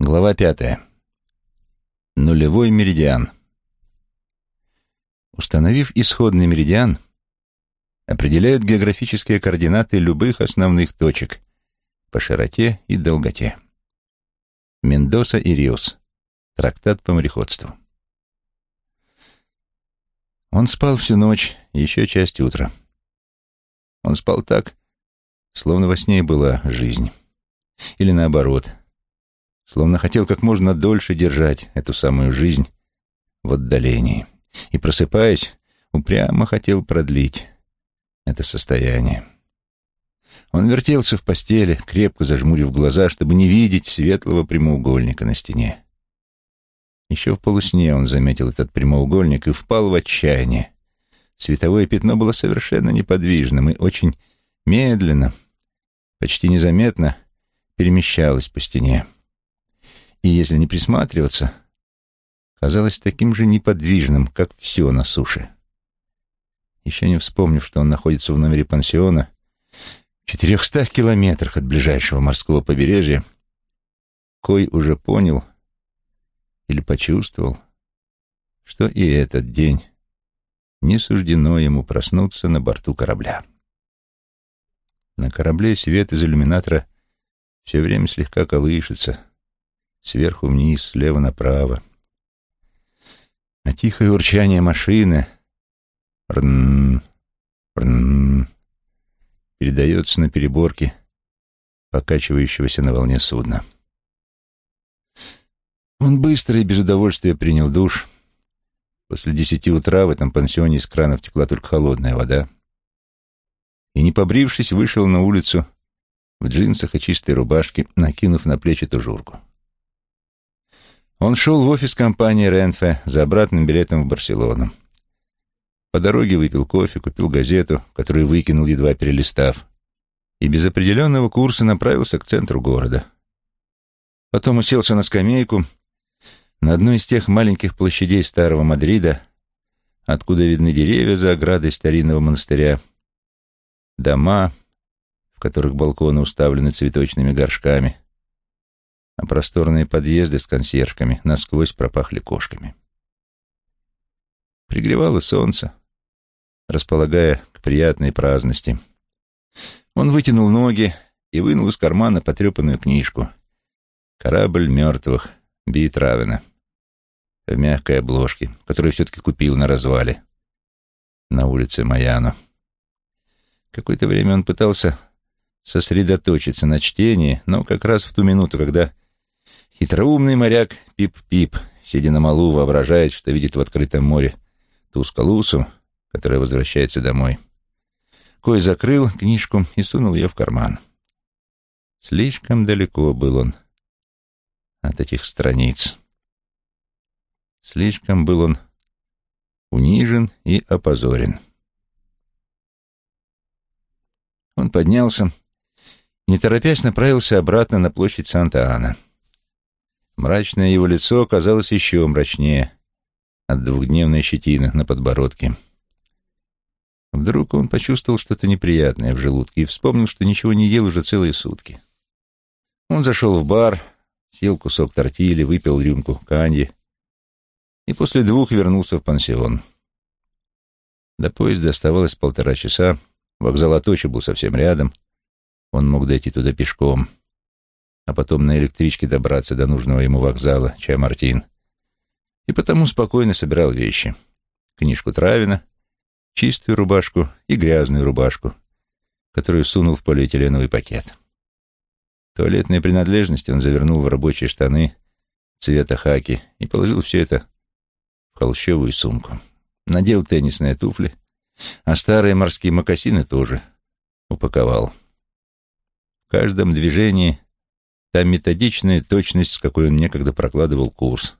Глава пятая. Нулевой меридиан. Установив исходный меридиан, определяют географические координаты любых основных точек по широте и долготе. Мендоса и Риос. Трактат по мореходству. Он спал всю ночь, еще часть утра. Он спал так, словно во сне была жизнь. Или наоборот, словно хотел как можно дольше держать эту самую жизнь в отдалении. И, просыпаясь, упрямо хотел продлить это состояние. Он вертелся в постели, крепко зажмурив глаза, чтобы не видеть светлого прямоугольника на стене. Еще в полусне он заметил этот прямоугольник и впал в отчаяние. Световое пятно было совершенно неподвижным и очень медленно, почти незаметно перемещалось по стене и, если не присматриваться, казалось таким же неподвижным, как все на суше. Еще не вспомнив, что он находится в номере пансиона, в четырехстах километрах от ближайшего морского побережья, Кой уже понял или почувствовал, что и этот день не суждено ему проснуться на борту корабля. На корабле свет из иллюминатора все время слегка колышется, сверху вниз, слева направо. А тихое урчание машины рн, передается на переборке покачивающегося на волне судна. Он быстро и без удовольствия принял душ. После десяти утра в этом пансионе из кранов текла только холодная вода. И, не побрившись, вышел на улицу в джинсах и чистой рубашке, накинув на плечи тужурку. Он шел в офис компании Ренфе за обратным билетом в Барселону. По дороге выпил кофе, купил газету, которую выкинул, едва перелистав, и без определенного курса направился к центру города. Потом уселся на скамейку на одной из тех маленьких площадей старого Мадрида, откуда видны деревья за оградой старинного монастыря, дома, в которых балконы уставлены цветочными горшками, а просторные подъезды с консьержками насквозь пропахли кошками. Пригревало солнце, располагая к приятной праздности. Он вытянул ноги и вынул из кармана потрепанную книжку «Корабль мертвых» Би Травена в мягкой обложке, которую все-таки купил на развале на улице Маяно. Какое-то время он пытался сосредоточиться на чтении, но как раз в ту минуту, когда Хитроумный моряк Пип-Пип, сидя на малу, воображает, что видит в открытом море ту скалусу, которая возвращается домой. Кой закрыл книжку и сунул ее в карман. Слишком далеко был он от этих страниц. Слишком был он унижен и опозорен. Он поднялся, не торопясь направился обратно на площадь Санта-Ана. Мрачное его лицо казалось еще мрачнее от двухдневной щетины на подбородке. Вдруг он почувствовал что-то неприятное в желудке и вспомнил, что ничего не ел уже целые сутки. Он зашел в бар, съел кусок тортили, выпил рюмку канди и после двух вернулся в пансион. До поезда оставалось полтора часа, вокзал Аточи был совсем рядом, он мог дойти туда пешком а потом на электричке добраться до нужного ему вокзала, Чай-Мартин. И потому спокойно собирал вещи. Книжку Травина, чистую рубашку и грязную рубашку, которую сунул в полиэтиленовый пакет. Туалетные принадлежности он завернул в рабочие штаны цвета хаки и положил все это в холщовую сумку. Надел теннисные туфли, а старые морские мокасины тоже упаковал. В каждом движении та методичная точность, с какой он некогда прокладывал курс.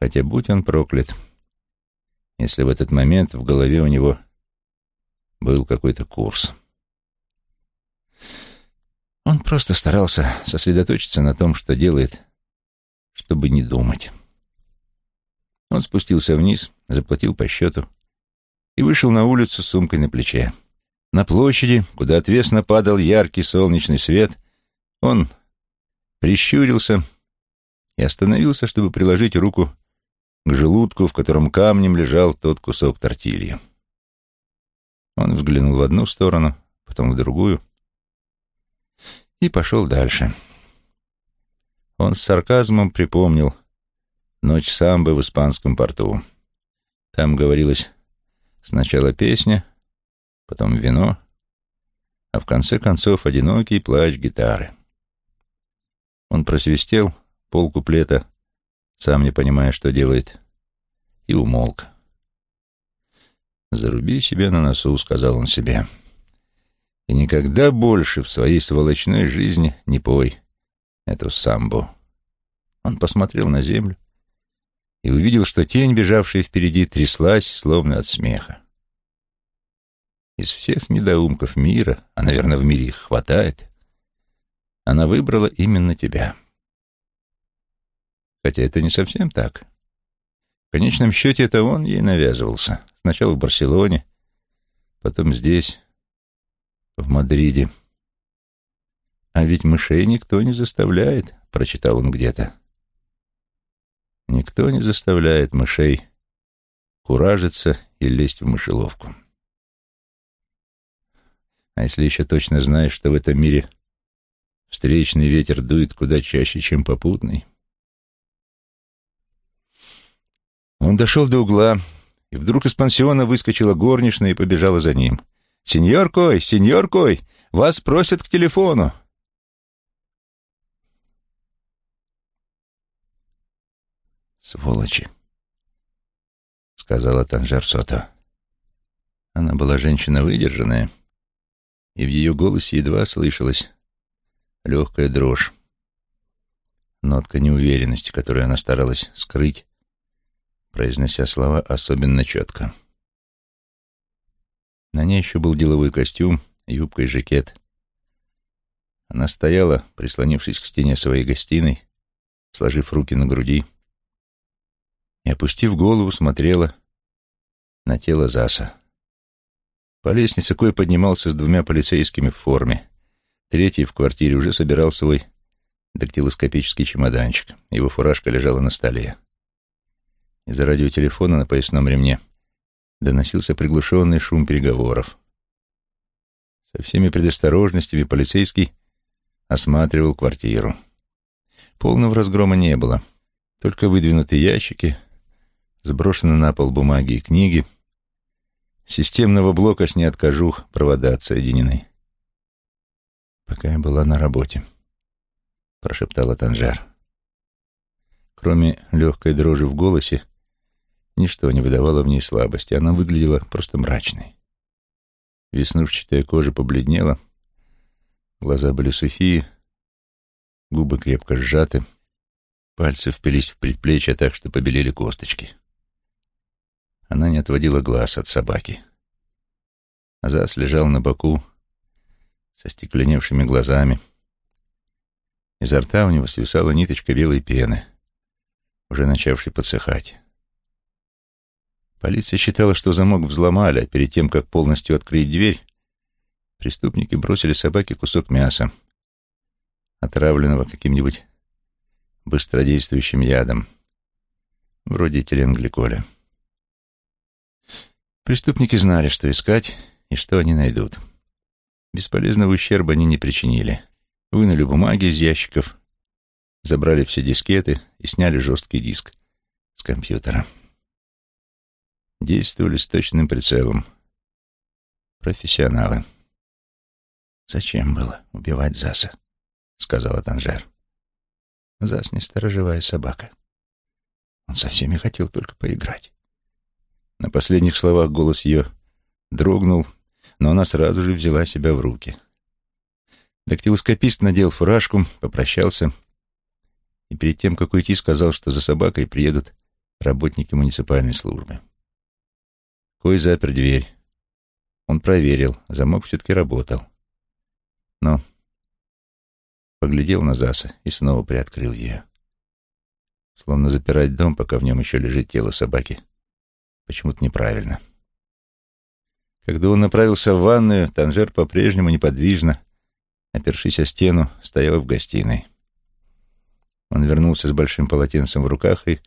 Хотя будь он проклят, если в этот момент в голове у него был какой-то курс. Он просто старался сосредоточиться на том, что делает, чтобы не думать. Он спустился вниз, заплатил по счету и вышел на улицу с сумкой на плече. На площади, куда отвесно падал яркий солнечный свет, он прищурился и остановился, чтобы приложить руку к желудку, в котором камнем лежал тот кусок тортильи. Он взглянул в одну сторону, потом в другую и пошел дальше. Он с сарказмом припомнил ночь самбы в испанском порту. Там говорилось сначала песня, потом вино, а в конце концов одинокий плач гитары. Он просвистел пол куплета, сам не понимая, что делает, и умолк. «Заруби себе на носу», — сказал он себе, — «и никогда больше в своей сволочной жизни не пой эту самбу». Он посмотрел на землю и увидел, что тень, бежавшая впереди, тряслась, словно от смеха. Из всех недоумков мира, а, наверное, в мире их хватает, она выбрала именно тебя. Хотя это не совсем так. В конечном счете это он ей навязывался. Сначала в Барселоне, потом здесь, в Мадриде. А ведь мышей никто не заставляет, прочитал он где-то. Никто не заставляет мышей куражиться и лезть в мышеловку. А если еще точно знаешь, что в этом мире встречный ветер дует куда чаще, чем попутный? Он дошел до угла, и вдруг из пансиона выскочила горничная и побежала за ним. «Сеньор Кой! Сеньор Кой! Вас просят к телефону!» «Сволочи!» — сказала Танжер Сота. Она была женщина выдержанная, и в ее голосе едва слышалась легкая дрожь, нотка неуверенности, которую она старалась скрыть, произнося слова особенно четко. На ней еще был деловой костюм, юбка и жакет. Она стояла, прислонившись к стене своей гостиной, сложив руки на груди, и, опустив голову, смотрела на тело Заса. По лестнице Кой поднимался с двумя полицейскими в форме. Третий в квартире уже собирал свой дактилоскопический чемоданчик. Его фуражка лежала на столе. Из-за радиотелефона на поясном ремне доносился приглушенный шум переговоров. Со всеми предосторожностями полицейский осматривал квартиру. Полного разгрома не было, только выдвинутые ящики, сброшены на пол бумаги и книги, системного блока с неоткажух провода отсоединены. «Пока я была на работе», — прошептала Танжар. Кроме легкой дрожи в голосе, ничто не выдавало в ней слабости. Она выглядела просто мрачной. Веснушчатая кожа побледнела, глаза были сухие, губы крепко сжаты, пальцы впились в предплечья так, что побелели косточки. Она не отводила глаз от собаки. Азас лежал на боку со стекленевшими глазами. Изо рта у него свисала ниточка белой пены, уже начавшей подсыхать. Полиция считала, что замок взломали, а перед тем, как полностью открыть дверь, преступники бросили собаке кусок мяса, отравленного каким-нибудь быстродействующим ядом, вроде теленгликоля. Преступники знали, что искать и что они найдут. Бесполезного ущерба они не причинили. Вынули бумаги из ящиков, забрали все дискеты и сняли жесткий диск с компьютера. Действовали с точным прицелом. Профессионалы. «Зачем было убивать Заса?» — сказала Танжер. Зас не сторожевая собака. Он со всеми хотел только поиграть. На последних словах голос ее дрогнул, но она сразу же взяла себя в руки. Дактилоскопист надел фуражку, попрощался и перед тем, как уйти, сказал, что за собакой приедут работники муниципальной службы. Кой запер дверь. Он проверил, замок все-таки работал. Но поглядел на Заса и снова приоткрыл ее. Словно запирать дом, пока в нем еще лежит тело собаки, почему-то неправильно. Когда он направился в ванную, Танжер по-прежнему неподвижно, опершись о стену, стоял в гостиной. Он вернулся с большим полотенцем в руках и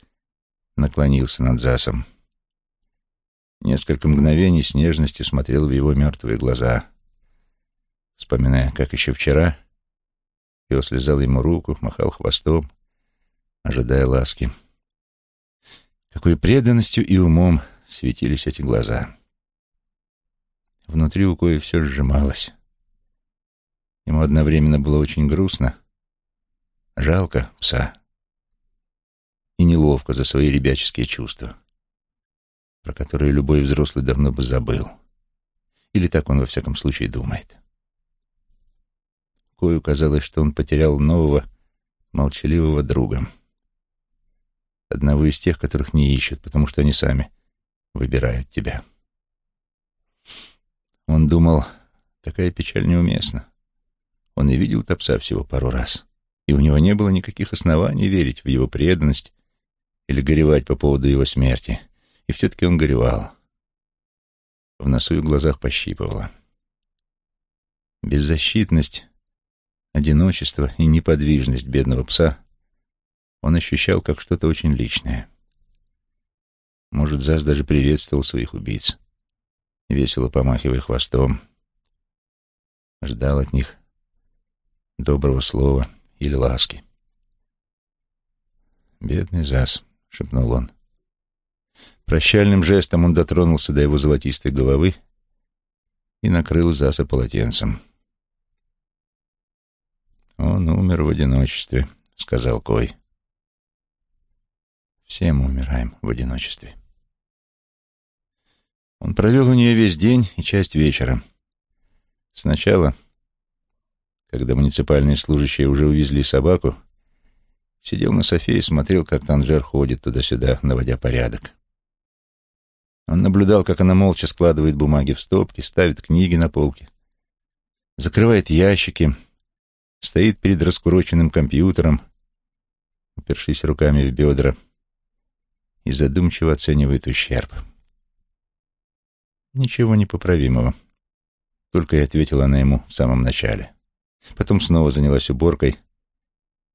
наклонился над Засом. Несколько мгновений с нежностью смотрел в его мертвые глаза, вспоминая, как еще вчера пес лизал ему руку, махал хвостом, ожидая ласки. Какой преданностью и умом светились эти глаза. Внутри у Кои все сжималось. Ему одновременно было очень грустно, жалко пса и неловко за свои ребяческие чувства, про которые любой взрослый давно бы забыл. Или так он во всяком случае думает. Кою казалось, что он потерял нового, молчаливого друга. Одного из тех, которых не ищут, потому что они сами выбирают тебя. Он думал, такая печаль неуместна. Он и видел Топса всего пару раз, и у него не было никаких оснований верить в его преданность или горевать по поводу его смерти. И все-таки он горевал. В носу и глазах пощипывало. Беззащитность, одиночество и неподвижность бедного пса он ощущал как что-то очень личное. Может, Зас даже приветствовал своих убийц, весело помахивая хвостом. Ждал от них доброго слова или ласки. «Бедный Зас», — шепнул он. Прощальным жестом он дотронулся до его золотистой головы и накрыл Заса полотенцем. «Он умер в одиночестве», — сказал Кой. «Все мы умираем в одиночестве». Он провел у нее весь день и часть вечера. Сначала, когда муниципальные служащие уже увезли собаку, сидел на софе и смотрел, как Танжер ходит туда-сюда, наводя порядок. Он наблюдал, как она молча складывает бумаги в стопки, ставит книги на полки, закрывает ящики, стоит перед раскуроченным компьютером, упершись руками в бедра, и задумчиво оценивает ущерб. Ничего непоправимого. Только и ответила она ему в самом начале. Потом снова занялась уборкой,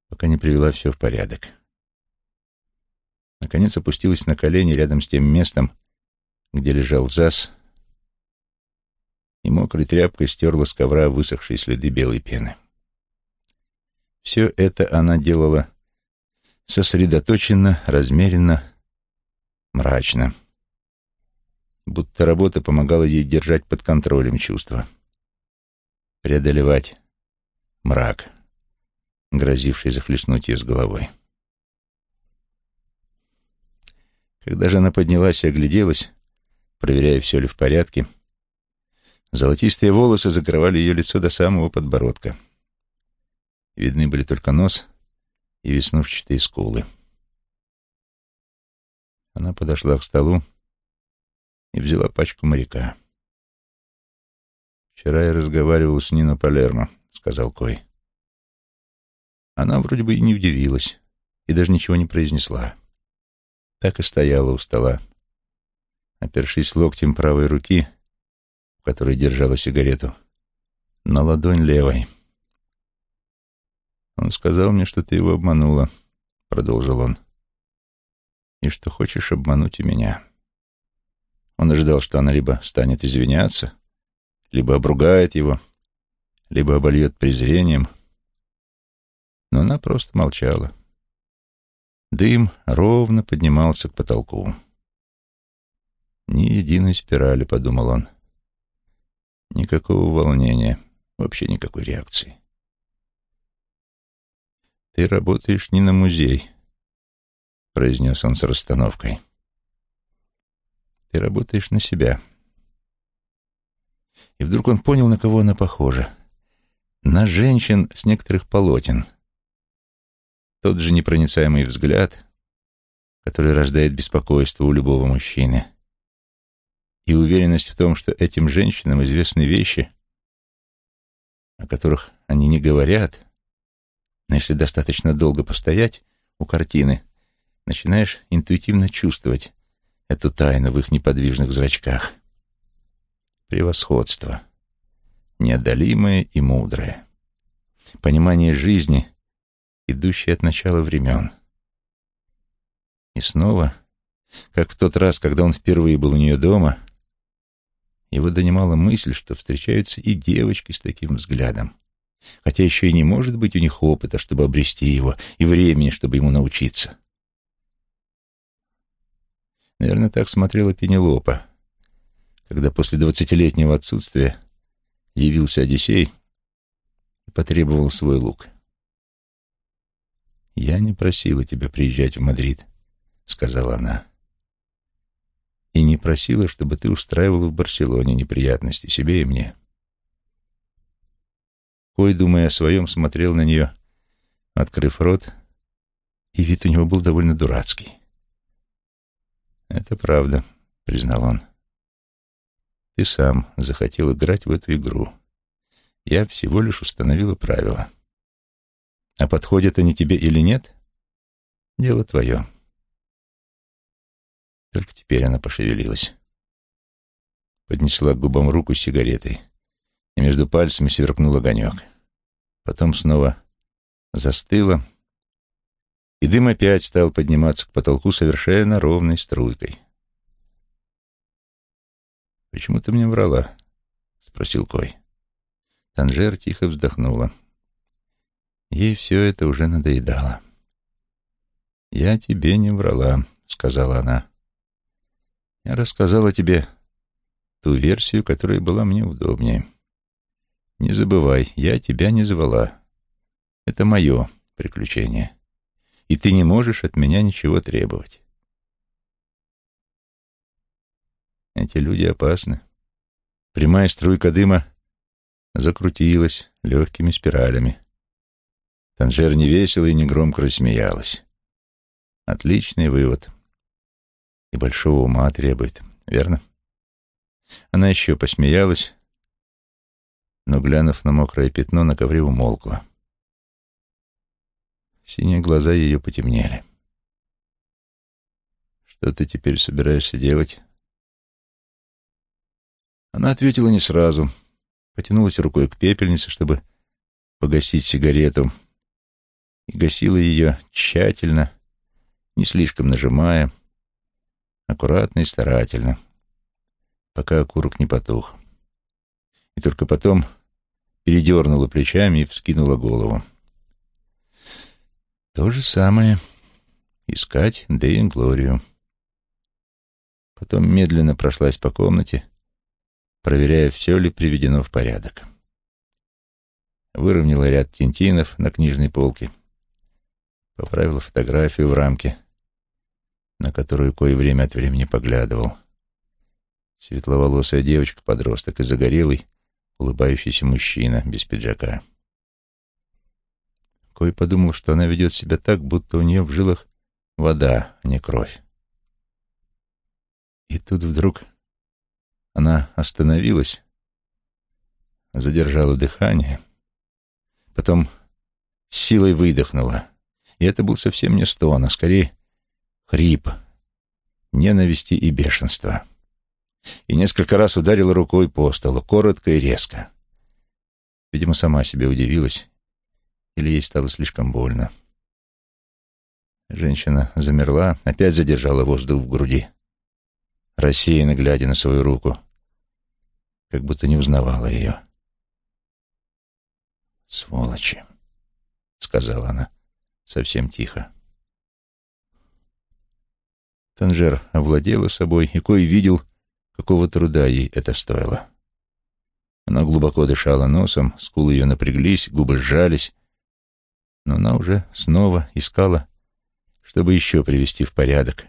пока не привела все в порядок. Наконец опустилась на колени рядом с тем местом, где лежал Зас, и мокрой тряпкой стерла с ковра высохшие следы белой пены. Все это она делала сосредоточенно, размеренно, мрачно будто работа помогала ей держать под контролем чувства, преодолевать мрак, грозивший захлестнуть ее с головой. Когда же она поднялась и огляделась, проверяя, все ли в порядке, золотистые волосы закрывали ее лицо до самого подбородка. Видны были только нос и веснушчатые скулы. Она подошла к столу, и взяла пачку моряка. «Вчера я разговаривал с Нино Палермо», — сказал Кой. Она вроде бы и не удивилась, и даже ничего не произнесла. Так и стояла у стола, опершись локтем правой руки, в которой держала сигарету, на ладонь левой. «Он сказал мне, что ты его обманула», — продолжил он, — «и что хочешь обмануть и меня». Он ожидал, что она либо станет извиняться, либо обругает его, либо обольет презрением. Но она просто молчала. Дым ровно поднимался к потолку. «Ни единой спирали», — подумал он. «Никакого волнения, вообще никакой реакции». «Ты работаешь не на музей», — произнес он с расстановкой. Ты работаешь на себя. И вдруг он понял, на кого она похожа. На женщин с некоторых полотен. Тот же непроницаемый взгляд, который рождает беспокойство у любого мужчины. И уверенность в том, что этим женщинам известны вещи, о которых они не говорят, но если достаточно долго постоять у картины, начинаешь интуитивно чувствовать, эту тайну в их неподвижных зрачках. идущий от начала времен. И снова, как в тот раз, когда он впервые был у нее дома, его донимала мысль, что встречаются и девочки с таким взглядом, хотя еще и не может быть у них опыта, чтобы обрести его, и времени, чтобы ему научиться. Наверное, так смотрела Пенелопа, когда после двадцатилетнего отсутствия явился Одиссей и потребовал свой лук. «Я не просила тебя приезжать в Мадрид», — сказала она. «И не просила, чтобы ты устраивала в Барселоне неприятности себе и мне». Кой, думая о своем, смотрел на нее, открыв рот, и вид у него был довольно дурацкий. «Это правда», — признал он. «Ты сам захотел играть в эту игру. Я всего лишь установила правила. А подходят они тебе или нет, дело твое». Только теперь она пошевелилась. Поднесла к губам руку с сигаретой, и между пальцами сверкнул огонек. Потом снова застыла, и дым опять стал подниматься к потолку совершенно ровной струйкой. «Почему ты мне врала?» — спросил Кой. Танжер тихо вздохнула. Ей все это уже надоедало. «Я тебе не врала», — сказала она. «Я рассказала тебе ту версию, которая была мне удобнее. Не забывай, я тебя не звала. Это мое приключение» и ты не можешь от меня ничего требовать. Эти люди опасны. Прямая струйка дыма закрутилась легкими спиралями. Танжер невесело и негромко рассмеялась. Отличный вывод. И большого ума требует, верно? Она еще посмеялась, но, глянув на мокрое пятно, на ковре умолкла. Синие глаза ее потемнели. «Что ты теперь собираешься делать?» Она ответила не сразу, потянулась рукой к пепельнице, чтобы погасить сигарету, и гасила ее тщательно, не слишком нажимая, аккуратно и старательно, пока окурок не потух. И только потом передернула плечами и вскинула голову. То же самое. Искать Дейн Глорию. Потом медленно прошлась по комнате, проверяя, все ли приведено в порядок. Выровняла ряд тинтинов на книжной полке, поправила фотографию в рамке, на которую кое время от времени поглядывал. Светловолосая девочка-подросток и загорелый, улыбающийся мужчина без пиджака. Кой подумал, что она ведет себя так, будто у нее в жилах вода, а не кровь. И тут вдруг она остановилась, задержала дыхание, потом с силой выдохнула. И это был совсем не стон, а скорее хрип, ненависти и бешенства. И несколько раз ударила рукой по столу, коротко и резко. Видимо, сама себе удивилась или ей стало слишком больно. Женщина замерла, опять задержала воздух в груди, рассеянно глядя на свою руку, как будто не узнавала ее. «Сволочи!» — сказала она совсем тихо. Танжер овладела собой, и Кой видел, какого труда ей это стоило. Она глубоко дышала носом, скулы ее напряглись, губы сжались, но она уже снова искала, чтобы еще привести в порядок.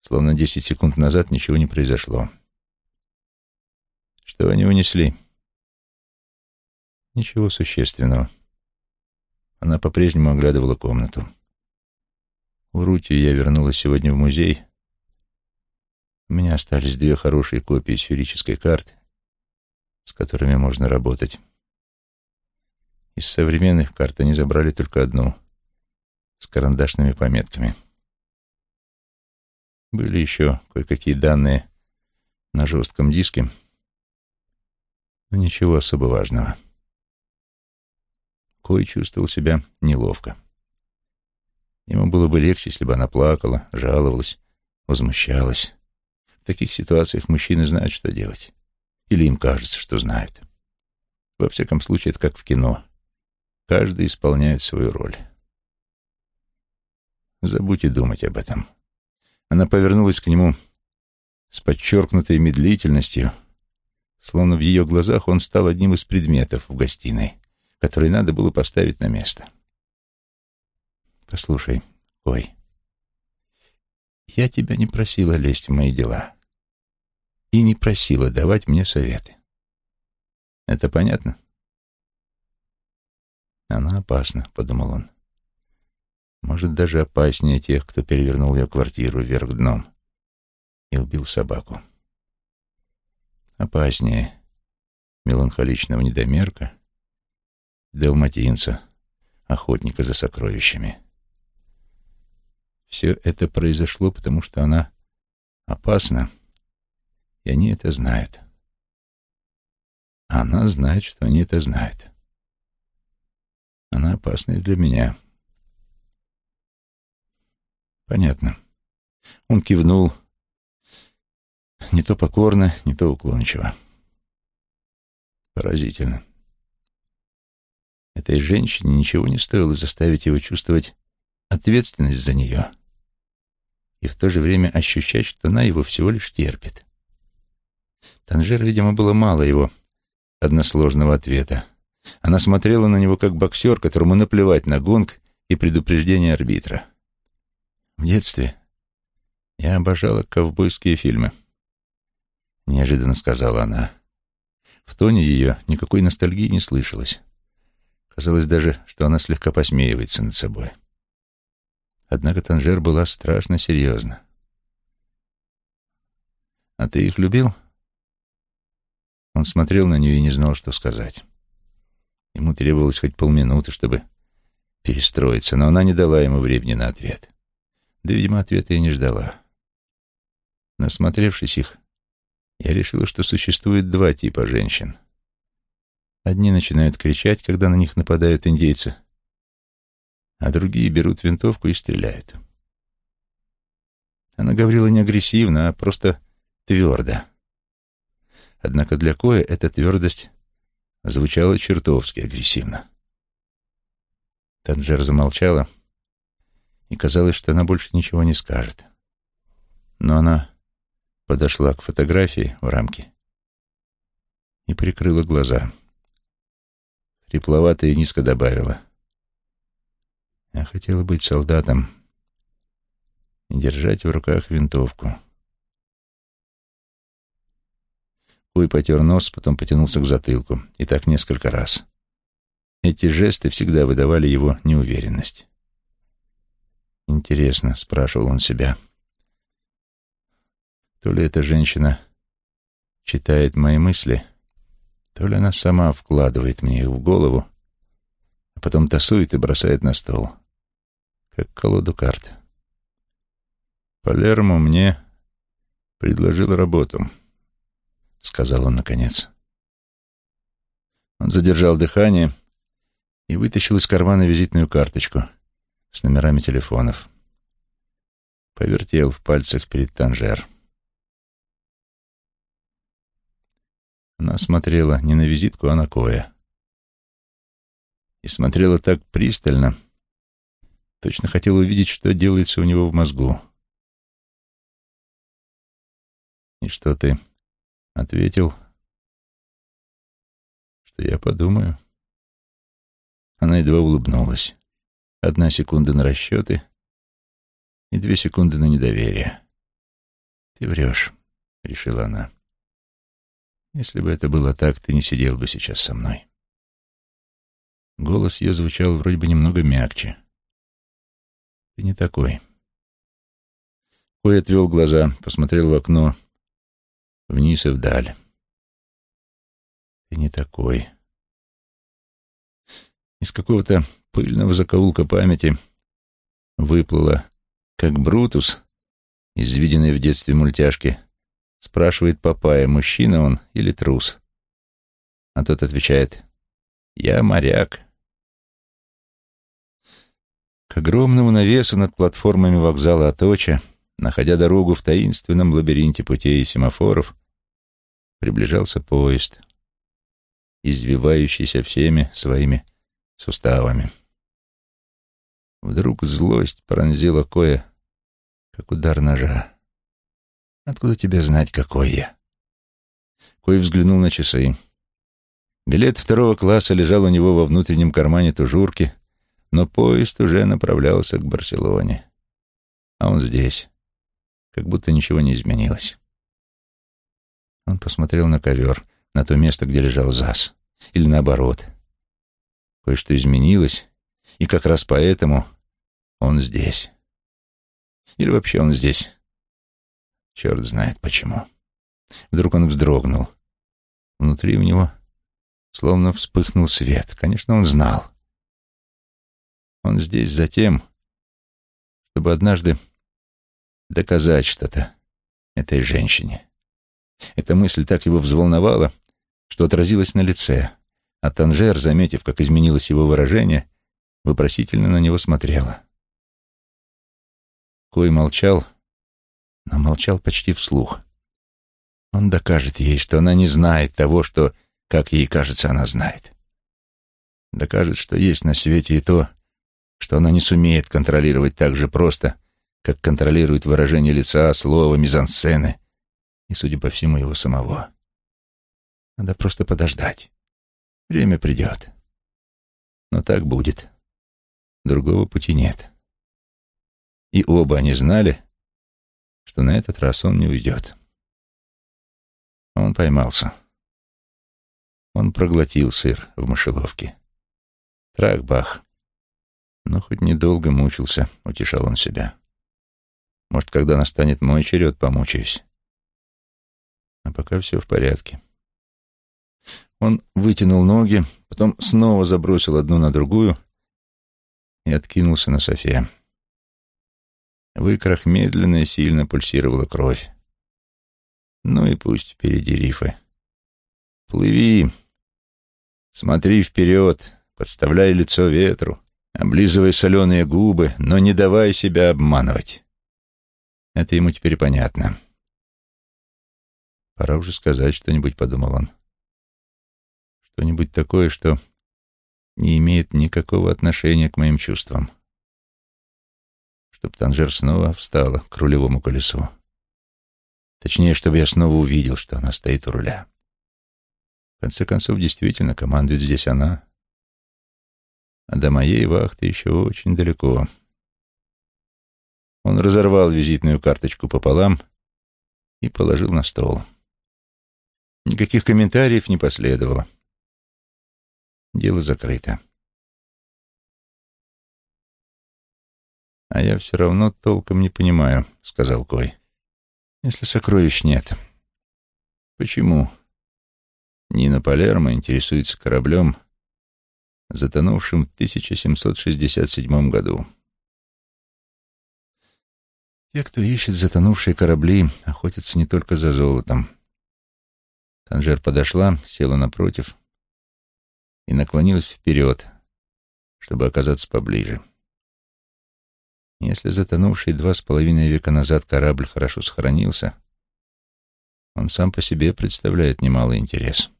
Словно десять секунд назад ничего не произошло. Что они унесли? Ничего существенного. Она по-прежнему оглядывала комнату. У Рути я вернулась сегодня в музей. У меня остались две хорошие копии сферической карты, с которыми можно работать. Из современных карт они забрали только одну, с карандашными пометками. Были еще кое-какие данные на жестком диске, но ничего особо важного. Кой чувствовал себя неловко. Ему было бы легче, если бы она плакала, жаловалась, возмущалась. В таких ситуациях мужчины знают, что делать. Или им кажется, что знают. Во всяком случае, это как в кино. Каждый исполняет свою роль. Забудьте думать об этом. Она повернулась к нему с подчеркнутой медлительностью, словно в ее глазах он стал одним из предметов в гостиной, который надо было поставить на место. «Послушай, ой, я тебя не просила лезть в мои дела и не просила давать мне советы. Это понятно?» «Она опасна», — подумал он. «Может, даже опаснее тех, кто перевернул ее квартиру вверх дном и убил собаку. Опаснее меланхоличного недомерка, далматинца, охотника за сокровищами. Все это произошло, потому что она опасна, и они это знают. Она знает, что они это знают. Она опасна и для меня. Понятно. Он кивнул, не то покорно, не то уклончиво. Поразительно. Этой женщине ничего не стоило заставить его чувствовать ответственность за нее и в то же время ощущать, что она его всего лишь терпит. Танжер, видимо, было мало его односложного ответа. Она смотрела на него как боксер, которому наплевать на гонг и предупреждение арбитра. В детстве я обожала ковбойские фильмы. Неожиданно сказала она. В тоне ее никакой ностальгии не слышалось. Казалось даже, что она слегка посмеивается над собой. Однако Танжер была страшно серьезна. «А ты их любил?» Он смотрел на нее и не знал, что сказать. Ему требовалось хоть полминуты, чтобы перестроиться, но она не дала ему времени на ответ. Да, видимо, ответа и не ждала. Насмотревшись их, я решила, что существует два типа женщин. Одни начинают кричать, когда на них нападают индейцы, а другие берут винтовку и стреляют. Она говорила не агрессивно, а просто твердо. Однако для Коя эта твердость звучала чертовски агрессивно. Танжер замолчала, и казалось, что она больше ничего не скажет. Но она подошла к фотографии в рамке и прикрыла глаза. Хрипловато и низко добавила. Я хотела быть солдатом и держать в руках винтовку. Куй потер нос, потом потянулся к затылку. И так несколько раз. Эти жесты всегда выдавали его неуверенность. «Интересно», — спрашивал он себя, — «то ли эта женщина читает мои мысли, то ли она сама вкладывает мне их в голову, а потом тасует и бросает на стол, как колоду карт. Палермо мне предложил работу». — сказал он наконец. Он задержал дыхание и вытащил из кармана визитную карточку с номерами телефонов. Повертел в пальцах перед Танжер. Она смотрела не на визитку, а на Коя. И смотрела так пристально, точно хотела увидеть, что делается у него в мозгу. «И что ты?» Ответил, что я подумаю. Она едва улыбнулась. Одна секунда на расчеты и две секунды на недоверие. «Ты врешь», — решила она. «Если бы это было так, ты не сидел бы сейчас со мной». Голос ее звучал вроде бы немного мягче. «Ты не такой». Кой отвел глаза, посмотрел в окно вниз и вдаль. Ты не такой. Из какого-то пыльного закоулка памяти выплыла, как Брутус, из виденной в детстве мультяшки, спрашивает Папая, мужчина он или трус. А тот отвечает, «Я моряк». К огромному навесу над платформами вокзала Аточа, находя дорогу в таинственном лабиринте путей и семафоров, приближался поезд, извивающийся всеми своими суставами. Вдруг злость пронзила кое, как удар ножа. Откуда тебе знать, какой я? Кой взглянул на часы. Билет второго класса лежал у него во внутреннем кармане тужурки, но поезд уже направлялся к Барселоне. А он здесь, как будто ничего не изменилось. Он посмотрел на ковер, на то место, где лежал ЗАС. Или наоборот. Кое-что изменилось, и как раз поэтому он здесь. Или вообще он здесь. Черт знает почему. Вдруг он вздрогнул. Внутри у него словно вспыхнул свет. Конечно, он знал. Он здесь за тем, чтобы однажды доказать что-то этой женщине. Эта мысль так его взволновала, что отразилась на лице, а Танжер, заметив, как изменилось его выражение, вопросительно на него смотрела. Кой молчал, но молчал почти вслух. Он докажет ей, что она не знает того, что, как ей кажется, она знает. Докажет, что есть на свете и то, что она не сумеет контролировать так же просто, как контролирует выражение лица, слова, мизансцены и, судя по всему, его самого. Надо просто подождать. Время придет. Но так будет. Другого пути нет. И оба они знали, что на этот раз он не уйдет. Он поймался. Он проглотил сыр в мышеловке. Трах-бах. Но хоть недолго мучился, утешал он себя. Может, когда настанет мой черед, помучаюсь. А пока все в порядке. Он вытянул ноги, потом снова забросил одну на другую и откинулся на софе. В икрах медленно и сильно пульсировала кровь. Ну и пусть впереди рифы. Плыви, смотри вперед, подставляй лицо ветру, облизывай соленые губы, но не давай себя обманывать. Это ему теперь понятно. Пора уже сказать что-нибудь, подумал он. Что-нибудь такое, что не имеет никакого отношения к моим чувствам. Чтоб Танжер снова встала к рулевому колесу. Точнее, чтобы я снова увидел, что она стоит у руля. В конце концов, действительно, командует здесь она. А до моей вахты еще очень далеко. Он разорвал визитную карточку пополам и положил на стол. Никаких комментариев не последовало. Дело закрыто. «А я все равно толком не понимаю», — сказал Кой. «Если сокровищ нет, почему Нина Палермо интересуется кораблем, затонувшим в 1767 году?» Те, кто ищет затонувшие корабли, охотятся не только за золотом. Танжер подошла, села напротив и наклонилась вперед, чтобы оказаться поближе. Если затонувший два с половиной века назад корабль хорошо сохранился, он сам по себе представляет немалый интерес.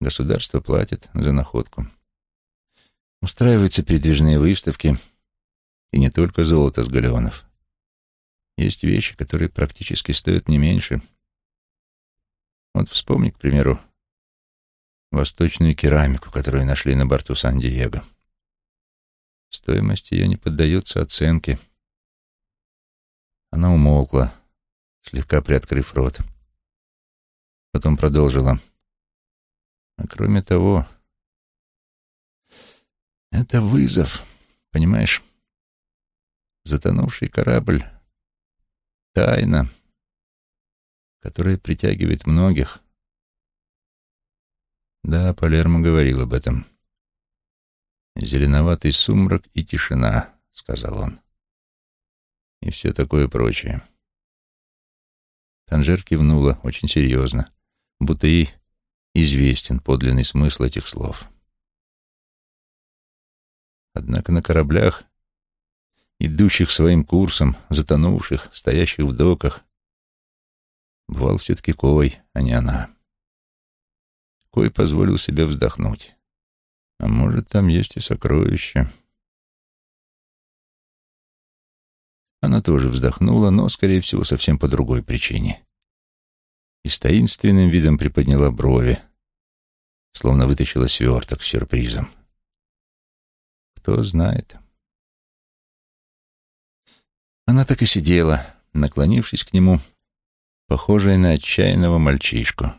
Государство платит за находку. Устраиваются передвижные выставки, и не только золото с галеонов. Есть вещи, которые практически стоят не меньше. Вот вспомни, к примеру, восточную керамику, которую нашли на борту Сан-Диего. Стоимость ее не поддается оценке. Она умолкла, слегка приоткрыв рот. Потом продолжила. А кроме того, это вызов, понимаешь? Затонувший корабль — тайна, которая притягивает многих — да, Палермо говорил об этом. «Зеленоватый сумрак и тишина», — сказал он. «И все такое прочее». Танжер кивнула очень серьезно, будто ей известен подлинный смысл этих слов. Однако на кораблях, идущих своим курсом, затонувших, стоящих в доках, бывал все-таки Кой, а не она. Кой позволил себе вздохнуть. А может, там есть и сокровища. Она тоже вздохнула, но, скорее всего, совсем по другой причине. И с таинственным видом приподняла брови, словно вытащила сверток с сюрпризом. Кто знает. Она так и сидела, наклонившись к нему, похожая на отчаянного мальчишку,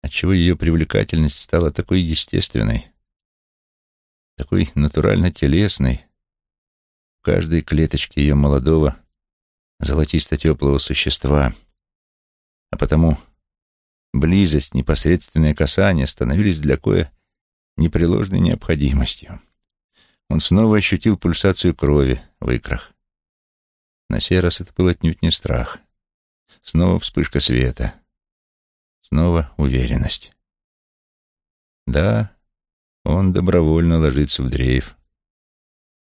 отчего ее привлекательность стала такой естественной, такой натурально телесной, в каждой клеточке ее молодого, золотисто-теплого существа, а потому близость, непосредственное касание становились для Коя непреложной необходимостью. Он снова ощутил пульсацию крови в икрах. На сей раз это был отнюдь не страх. Снова вспышка света. Снова уверенность. Да, он добровольно ложится в дрейф.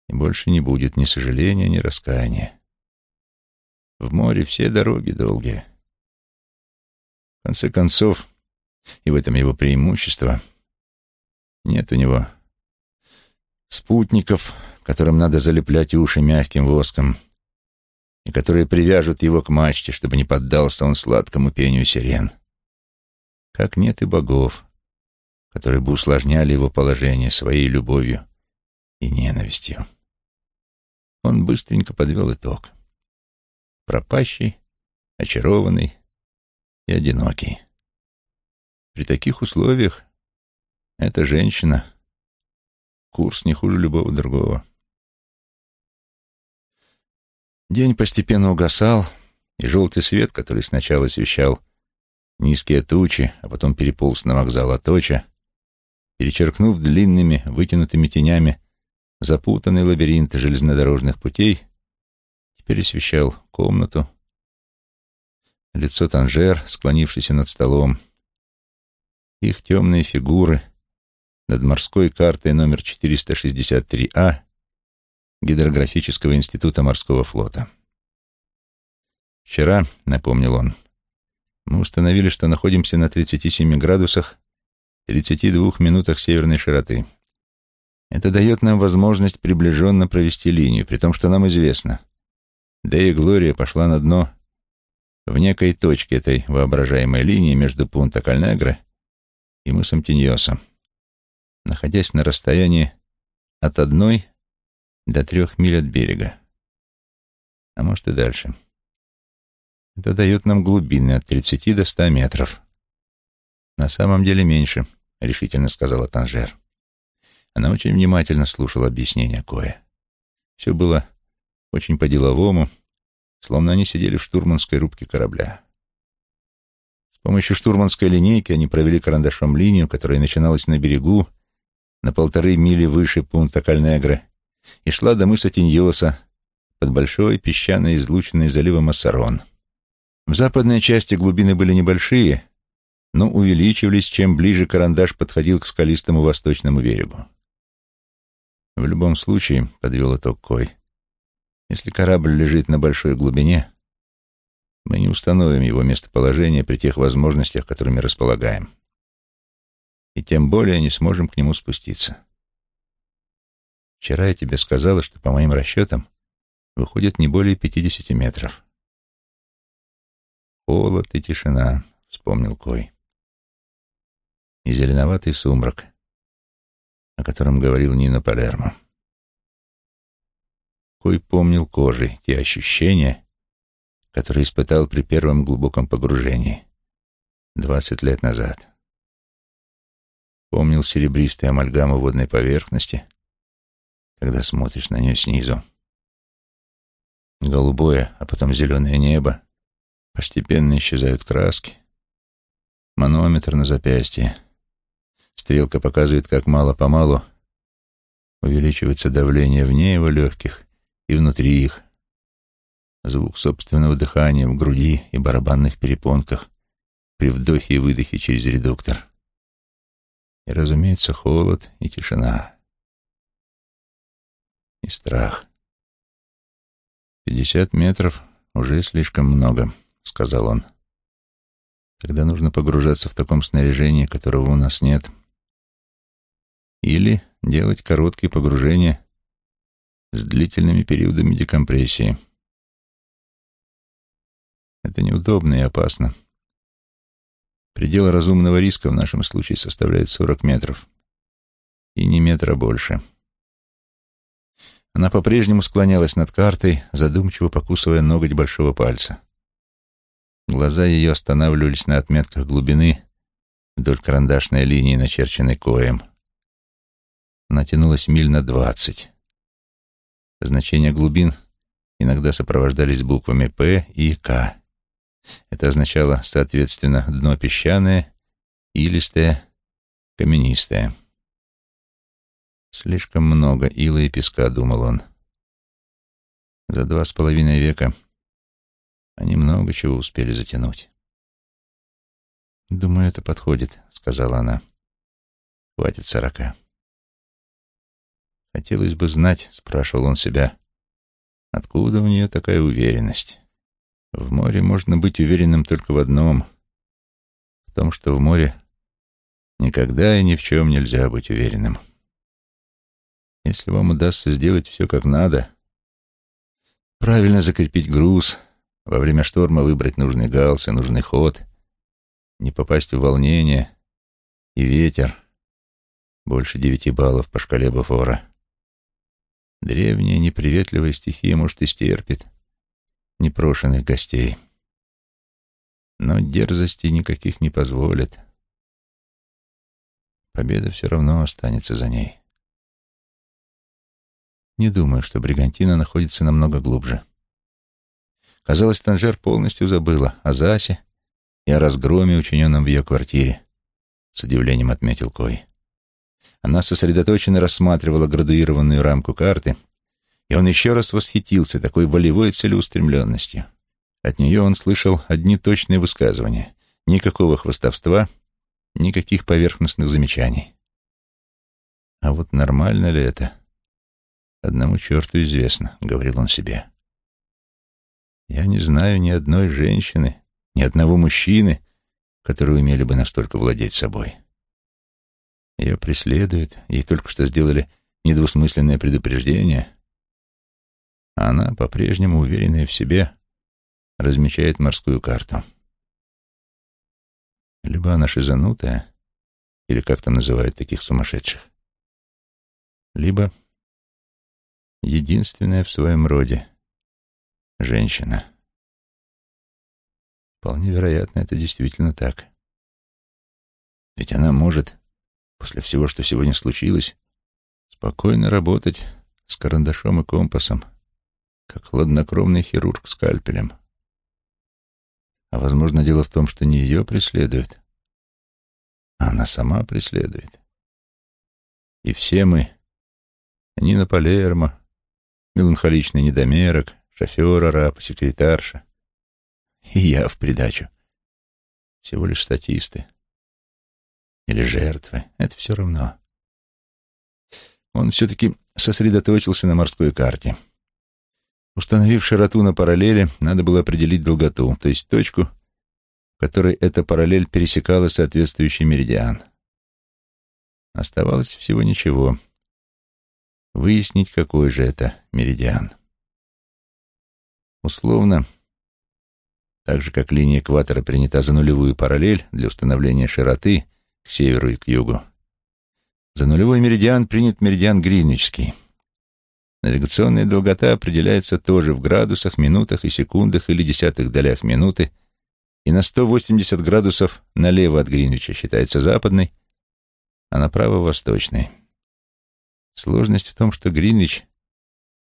И больше не будет ни сожаления, ни раскаяния. В море все дороги долгие. В конце концов, и в этом его преимущество, нет у него спутников, которым надо залеплять уши мягким воском, и которые привяжут его к мачте, чтобы не поддался он сладкому пению сирен. Как нет и богов, которые бы усложняли его положение своей любовью и ненавистью. Он быстренько подвел итог. Пропащий, очарованный и одинокий. При таких условиях эта женщина — курс не хуже любого другого. День постепенно угасал, и желтый свет, который сначала освещал низкие тучи, а потом переполз на вокзал Аточа, перечеркнув длинными, вытянутыми тенями запутанный лабиринт железнодорожных путей, теперь освещал комнату, лицо Танжер, склонившийся над столом, их темные фигуры над морской картой номер 463А Гидрографического института морского флота. «Вчера», — напомнил он, — «мы установили, что находимся на 37 градусах 32 минутах северной широты. Это дает нам возможность приближенно провести линию, при том, что нам известно. Да и Глория пошла на дно в некой точке этой воображаемой линии между Пунта Кальнегро и мысом Тиньоса, находясь на расстоянии от одной до трех миль от берега. А может и дальше. Это дает нам глубины от 30 до 100 метров. На самом деле меньше, решительно сказала Танжер. Она очень внимательно слушала объяснения Коя. Все было очень по-деловому, словно они сидели в штурманской рубке корабля. С помощью штурманской линейки они провели карандашом линию, которая начиналась на берегу, на полторы мили выше пункта Кальнегры, и шла до мыса Тиньоса под большой песчаной излученной заливом Ассарон. В западной части глубины были небольшие, но увеличивались, чем ближе карандаш подходил к скалистому восточному берегу. В любом случае, — подвел итог Кой, — если корабль лежит на большой глубине, мы не установим его местоположение при тех возможностях, которыми располагаем. И тем более не сможем к нему спуститься. Вчера я тебе сказала, что, по моим расчетам, выходит не более пятидесяти метров. Холод и тишина, — вспомнил Кой. И зеленоватый сумрак, о котором говорил Нина Палермо. Кой помнил кожей те ощущения, которые испытал при первом глубоком погружении двадцать лет назад. Помнил серебристую амальгаму водной поверхности, когда смотришь на нее снизу. Голубое, а потом зеленое небо. Постепенно исчезают краски. Манометр на запястье. Стрелка показывает, как мало-помалу увеличивается давление вне его легких и внутри их. Звук собственного дыхания в груди и барабанных перепонках при вдохе и выдохе через редуктор. И, разумеется, холод и тишина. И страх. «Пятьдесят метров уже слишком много», — сказал он. «Тогда нужно погружаться в таком снаряжении, которого у нас нет. Или делать короткие погружения с длительными периодами декомпрессии. Это неудобно и опасно. Предел разумного риска в нашем случае составляет 40 метров. И не метра больше. Она по-прежнему склонялась над картой, задумчиво покусывая ноготь большого пальца. Глаза ее останавливались на отметках глубины вдоль карандашной линии, начерченной коем. Она тянулась миль на двадцать. Значения глубин иногда сопровождались буквами «П» и «К». Это означало, соответственно, дно песчаное, илистое, каменистое. Слишком много ила и песка, думал он. За два с половиной века они много чего успели затянуть. «Думаю, это подходит», — сказала она. «Хватит сорока». «Хотелось бы знать», — спрашивал он себя, — «откуда у нее такая уверенность?» В море можно быть уверенным только в одном — в том, что в море никогда и ни в чем нельзя быть уверенным. Если вам удастся сделать все как надо, правильно закрепить груз, во время шторма выбрать нужный галс и нужный ход, не попасть в волнение и ветер, больше девяти баллов по шкале Бафора. Древняя неприветливая стихия, может, и стерпит — непрошенных гостей. Но дерзости никаких не позволят. Победа все равно останется за ней. Не думаю, что Бригантина находится намного глубже. Казалось, Танжер полностью забыла о Засе и о разгроме, учиненном в ее квартире, с удивлением отметил Кой. Она сосредоточенно рассматривала градуированную рамку карты — и он еще раз восхитился такой волевой целеустремленностью. От нее он слышал одни точные высказывания, никакого хвостовства, никаких поверхностных замечаний. А вот нормально ли это? Одному черту известно, — говорил он себе. Я не знаю ни одной женщины, ни одного мужчины, которые умели бы настолько владеть собой. Ее преследуют, ей только что сделали недвусмысленное предупреждение — она, по-прежнему уверенная в себе, размечает морскую карту. Либо она шизанутая, или как там называют таких сумасшедших, либо единственная в своем роде женщина. Вполне вероятно, это действительно так. Ведь она может, после всего, что сегодня случилось, спокойно работать с карандашом и компасом, как хладнокровный хирург скальпелем. А, возможно, дело в том, что не ее преследуют, а она сама преследует. И все мы, Нина Палермо, меланхоличный недомерок, шофер, араб, секретарша, и я в придачу. Всего лишь статисты. Или жертвы. Это все равно. Он все-таки сосредоточился на морской карте — Установив широту на параллели, надо было определить долготу, то есть точку, в которой эта параллель пересекала соответствующий меридиан. Оставалось всего ничего. Выяснить, какой же это меридиан. Условно, так же как линия экватора принята за нулевую параллель для установления широты к северу и к югу, за нулевой меридиан принят меридиан Гринвичский — Навигационная долгота определяется тоже в градусах, минутах и секундах или десятых долях минуты, и на 180 градусов налево от Гринвича считается западной, а направо — восточной. Сложность в том, что Гринвич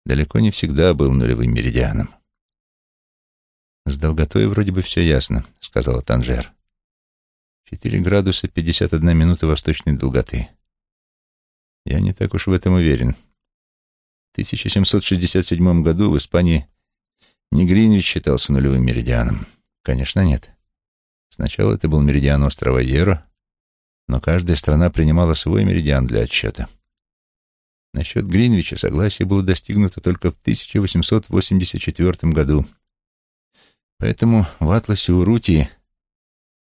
далеко не всегда был нулевым меридианом. «С долготой вроде бы все ясно», — сказала Танжер. «Четыре градуса пятьдесят одна минута восточной долготы. Я не так уж в этом уверен. В 1767 году в Испании не Гринвич считался нулевым меридианом. Конечно, нет. Сначала это был меридиан острова Еро, но каждая страна принимала свой меридиан для отсчета. Насчет Гринвича согласие было достигнуто только в 1884 году. Поэтому в атласе Урутии,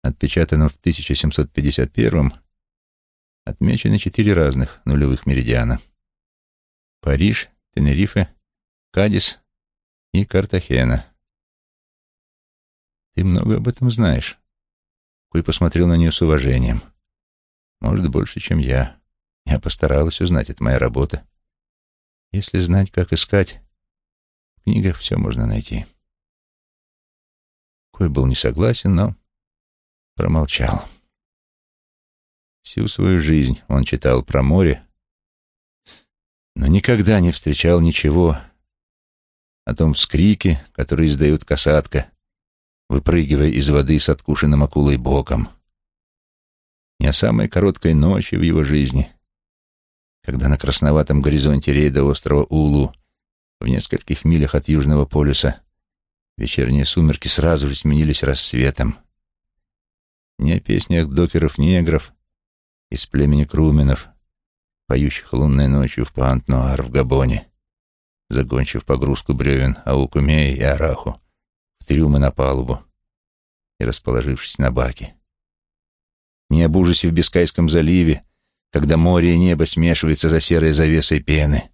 отпечатанном в 1751 отмечены четыре разных нулевых меридиана. Париж, Тенерифе, Кадис и Картахена. Ты много об этом знаешь. Куй посмотрел на нее с уважением. Может, больше, чем я. Я постаралась узнать, это моя работа. Если знать, как искать, в книгах все можно найти. Кой был не согласен, но промолчал. Всю свою жизнь он читал про море, но никогда не встречал ничего о том вскрике, который издает касатка, выпрыгивая из воды с откушенным акулой боком, не о самой короткой ночи в его жизни, когда на красноватом горизонте рейда острова Улу, в нескольких милях от Южного полюса, вечерние сумерки сразу же сменились рассветом. Не о песнях докеров-негров из племени Круменов, поющих лунной ночью в Пант-Нуар в Габоне, закончив погрузку бревен Аукумея и Араху в трюмы на палубу и расположившись на баке. Не об ужасе в Бискайском заливе, когда море и небо смешиваются за серой завесой пены.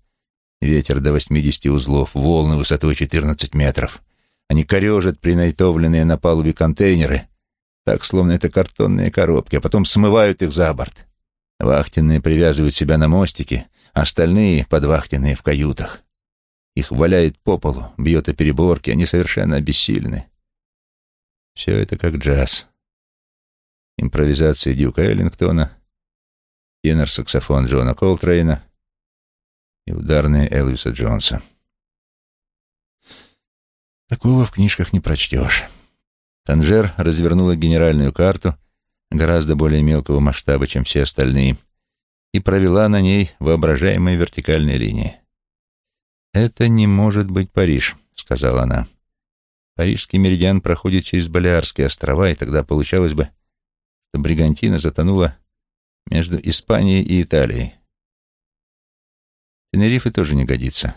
Ветер до 80 узлов, волны высотой 14 метров. Они корежат принайтовленные на палубе контейнеры, так, словно это картонные коробки, а потом смывают их за борт. Вахтенные привязывают себя на мостике, остальные — подвахтенные в каютах. Их валяет по полу, бьет о переборки, они совершенно обессилены. Все это как джаз. Импровизация Дюка Эллингтона, тенор-саксофон Джона Колтрейна и ударные Элвиса Джонса. Такого в книжках не прочтешь. Танжер развернула генеральную карту — гораздо более мелкого масштаба, чем все остальные, и провела на ней воображаемые вертикальные линии. «Это не может быть Париж», — сказала она. «Парижский меридиан проходит через Балиарские острова, и тогда получалось бы, что Бригантина затонула между Испанией и Италией. Тенерифе тоже не годится.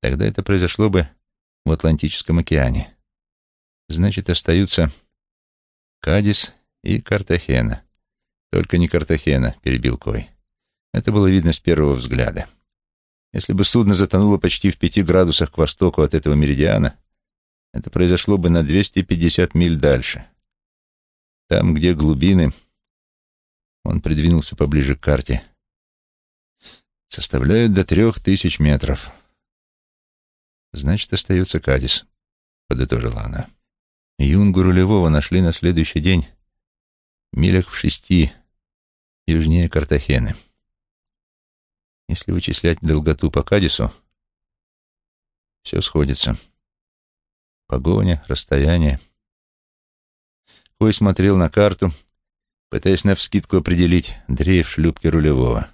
Тогда это произошло бы в Атлантическом океане. Значит, остаются Кадис и Картахена. Только не Картахена, перебил Кой. Это было видно с первого взгляда. Если бы судно затонуло почти в пяти градусах к востоку от этого меридиана, это произошло бы на 250 миль дальше. Там, где глубины, он придвинулся поближе к карте, составляют до трех тысяч метров. Значит, остается Кадис, подытожила она. Юнгу рулевого нашли на следующий день милях в шести южнее Картахены. Если вычислять долготу по Кадису, все сходится. Погоня, расстояние. Кой смотрел на карту, пытаясь навскидку определить дрейф шлюпки рулевого.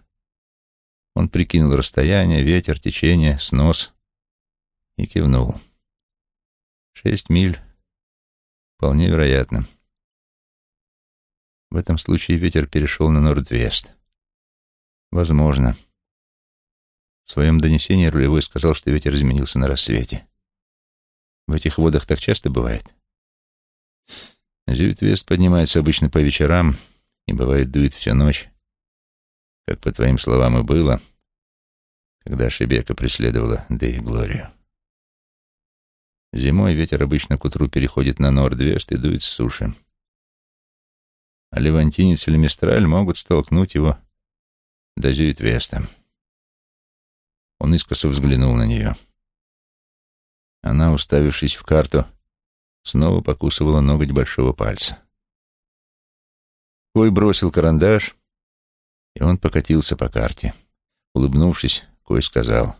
Он прикинул расстояние, ветер, течение, снос и кивнул. Шесть миль. Вполне вероятно. В этом случае ветер перешел на Норд-Вест. Возможно. В своем донесении рулевой сказал, что ветер изменился на рассвете. В этих водах так часто бывает. Зюит-Вест поднимается обычно по вечерам и, бывает, дует всю ночь, как, по твоим словам, и было, когда Шебека преследовала Дэй Глорию. Зимой ветер обычно к утру переходит на Норд-Вест и дует с суши а левантинец или мистраль могут столкнуть его до Зюитвеста. Он искоса взглянул на нее. Она, уставившись в карту, снова покусывала ноготь большого пальца. Кой бросил карандаш, и он покатился по карте. Улыбнувшись, Кой сказал,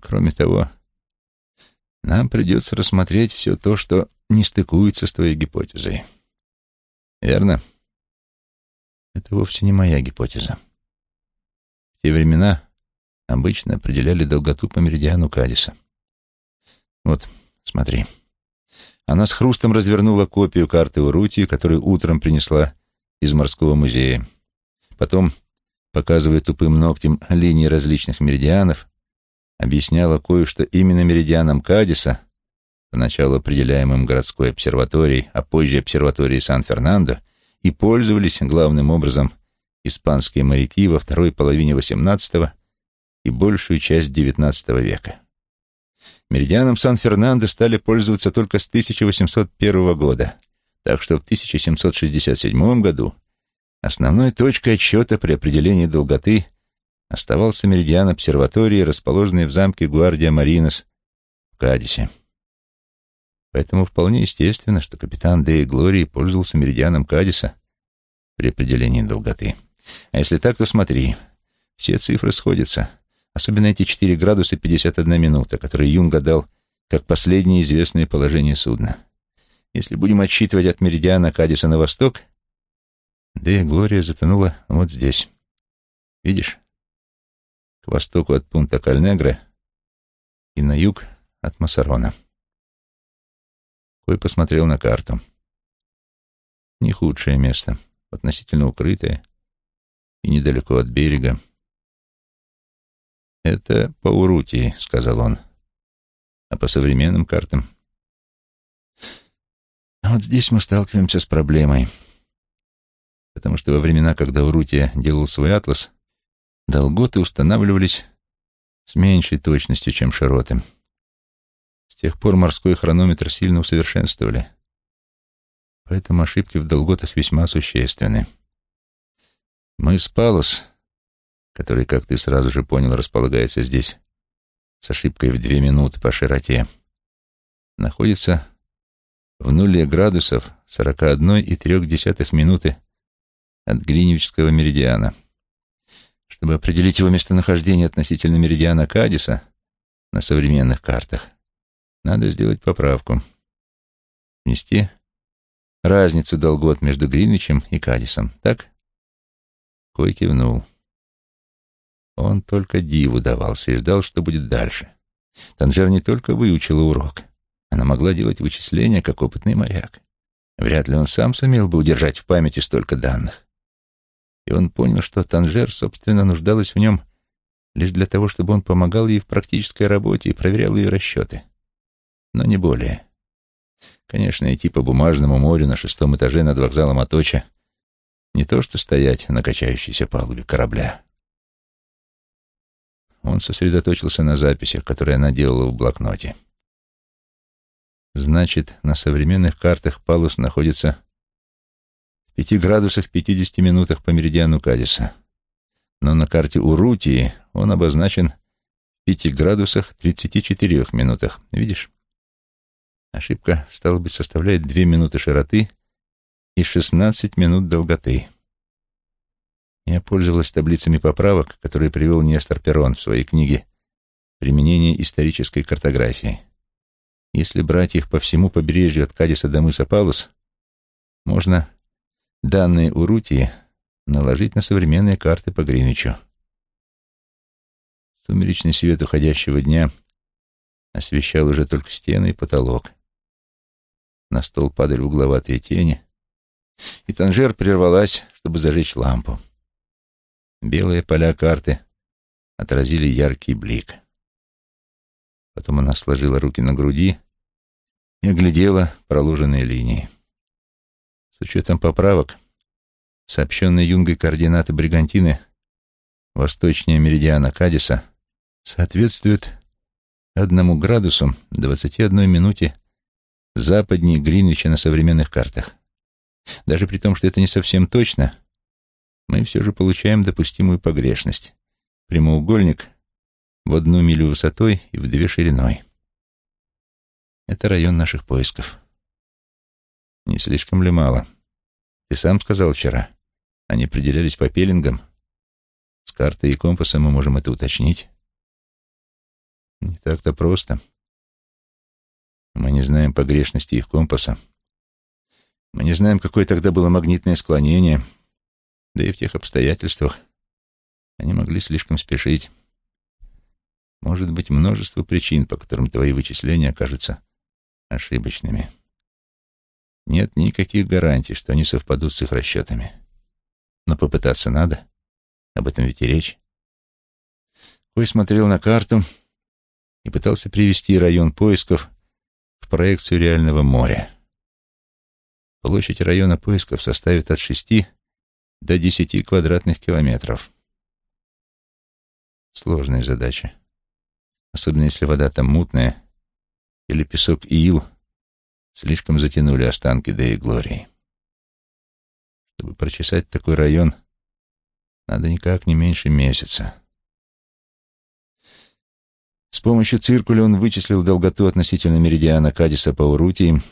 «Кроме того, нам придется рассмотреть все то, что не стыкуется с твоей гипотезой». Верно? Это вовсе не моя гипотеза. В те времена обычно определяли долготу по меридиану Кадиса. Вот, смотри. Она с хрустом развернула копию карты Урутии, которую утром принесла из морского музея. Потом показывая тупым ногтем линии различных меридианов, объясняла кое-что именно меридианам Кадиса, поначалу определяемым городской обсерваторией, а позже обсерваторией Сан-Фернандо, и пользовались главным образом испанские моряки во второй половине XVIII и большую часть XIX века. Меридианом Сан-Фернандо стали пользоваться только с 1801 года, так что в 1767 году основной точкой отсчета при определении долготы оставался меридиан обсерватории, расположенный в замке Гвардия Маринос в Кадисе. Поэтому вполне естественно, что капитан Деи Глории пользовался меридианом Кадиса при определении долготы. А если так, то смотри, все цифры сходятся, особенно эти 4 градуса 51 минута, которые Юнг дал как последнее известное положение судна. Если будем отсчитывать от меридиана Кадиса на восток, Дея Глория затонула вот здесь. Видишь? К востоку от пункта Кальнегра и на юг от Массарона. Кой посмотрел на карту. Не худшее место, относительно укрытое и недалеко от берега. «Это по Урутии», — сказал он. «А по современным картам?» а вот здесь мы сталкиваемся с проблемой. Потому что во времена, когда Урутия делал свой атлас, долготы устанавливались с меньшей точностью, чем широты. С тех пор морской хронометр сильно усовершенствовали. Поэтому ошибки в долготах весьма существенны. Мыс Палус, который, как ты сразу же понял, располагается здесь с ошибкой в две минуты по широте, находится в нуле градусов 41,3 минуты от Гринвичского меридиана. Чтобы определить его местонахождение относительно меридиана Кадиса на современных картах, надо сделать поправку. Внести разницу долгот между Гринвичем и Кадисом. Так? Кой кивнул. Он только диву давался и ждал, что будет дальше. Танжер не только выучила урок. Она могла делать вычисления, как опытный моряк. Вряд ли он сам сумел бы удержать в памяти столько данных. И он понял, что Танжер, собственно, нуждалась в нем лишь для того, чтобы он помогал ей в практической работе и проверял ее расчеты но не более. Конечно, идти по бумажному морю на шестом этаже над вокзалом Аточа не то что стоять на качающейся палубе корабля. Он сосредоточился на записях, которые она делала в блокноте. Значит, на современных картах Палус находится в пяти градусах 50 минутах по меридиану Кадиса. Но на карте Урутии он обозначен в пяти градусах 34 минутах. Видишь? Ошибка, стало быть, составляет две минуты широты и шестнадцать минут долготы. Я пользовалась таблицами поправок, которые привел Нестор Перрон в своей книге «Применение исторической картографии». Если брать их по всему побережью от Кадиса до мыса Палус, можно данные Урутии наложить на современные карты по Гринвичу. Сумеречный свет уходящего дня освещал уже только стены и потолок. На стол падали угловатые тени, и Танжер прервалась, чтобы зажечь лампу. Белые поля карты отразили яркий блик. Потом она сложила руки на груди и оглядела проложенные линии. С учетом поправок, сообщенные Юнгой координаты Бригантины восточнее меридиана Кадиса соответствуют одному градусу 21 минуте западнее Гринвича на современных картах. Даже при том, что это не совсем точно, мы все же получаем допустимую погрешность. Прямоугольник в одну милю высотой и в две шириной. Это район наших поисков. Не слишком ли мало? Ты сам сказал вчера. Они определялись по пеленгам. С картой и компасом мы можем это уточнить. Не так-то просто. Мы не знаем погрешности их компаса. Мы не знаем, какое тогда было магнитное склонение. Да и в тех обстоятельствах они могли слишком спешить. Может быть, множество причин, по которым твои вычисления окажутся ошибочными. Нет никаких гарантий, что они совпадут с их расчетами. Но попытаться надо. Об этом ведь и речь. Кой смотрел на карту и пытался привести район поисков в проекцию реального моря. Площадь района поисков составит от 6 до 10 квадратных километров. Сложная задача. Особенно если вода там мутная или песок и ил слишком затянули останки Деи Глории. Чтобы прочесать такой район, надо никак не меньше месяца. С помощью циркуля он вычислил долготу относительно меридиана Кадиса по Урутии,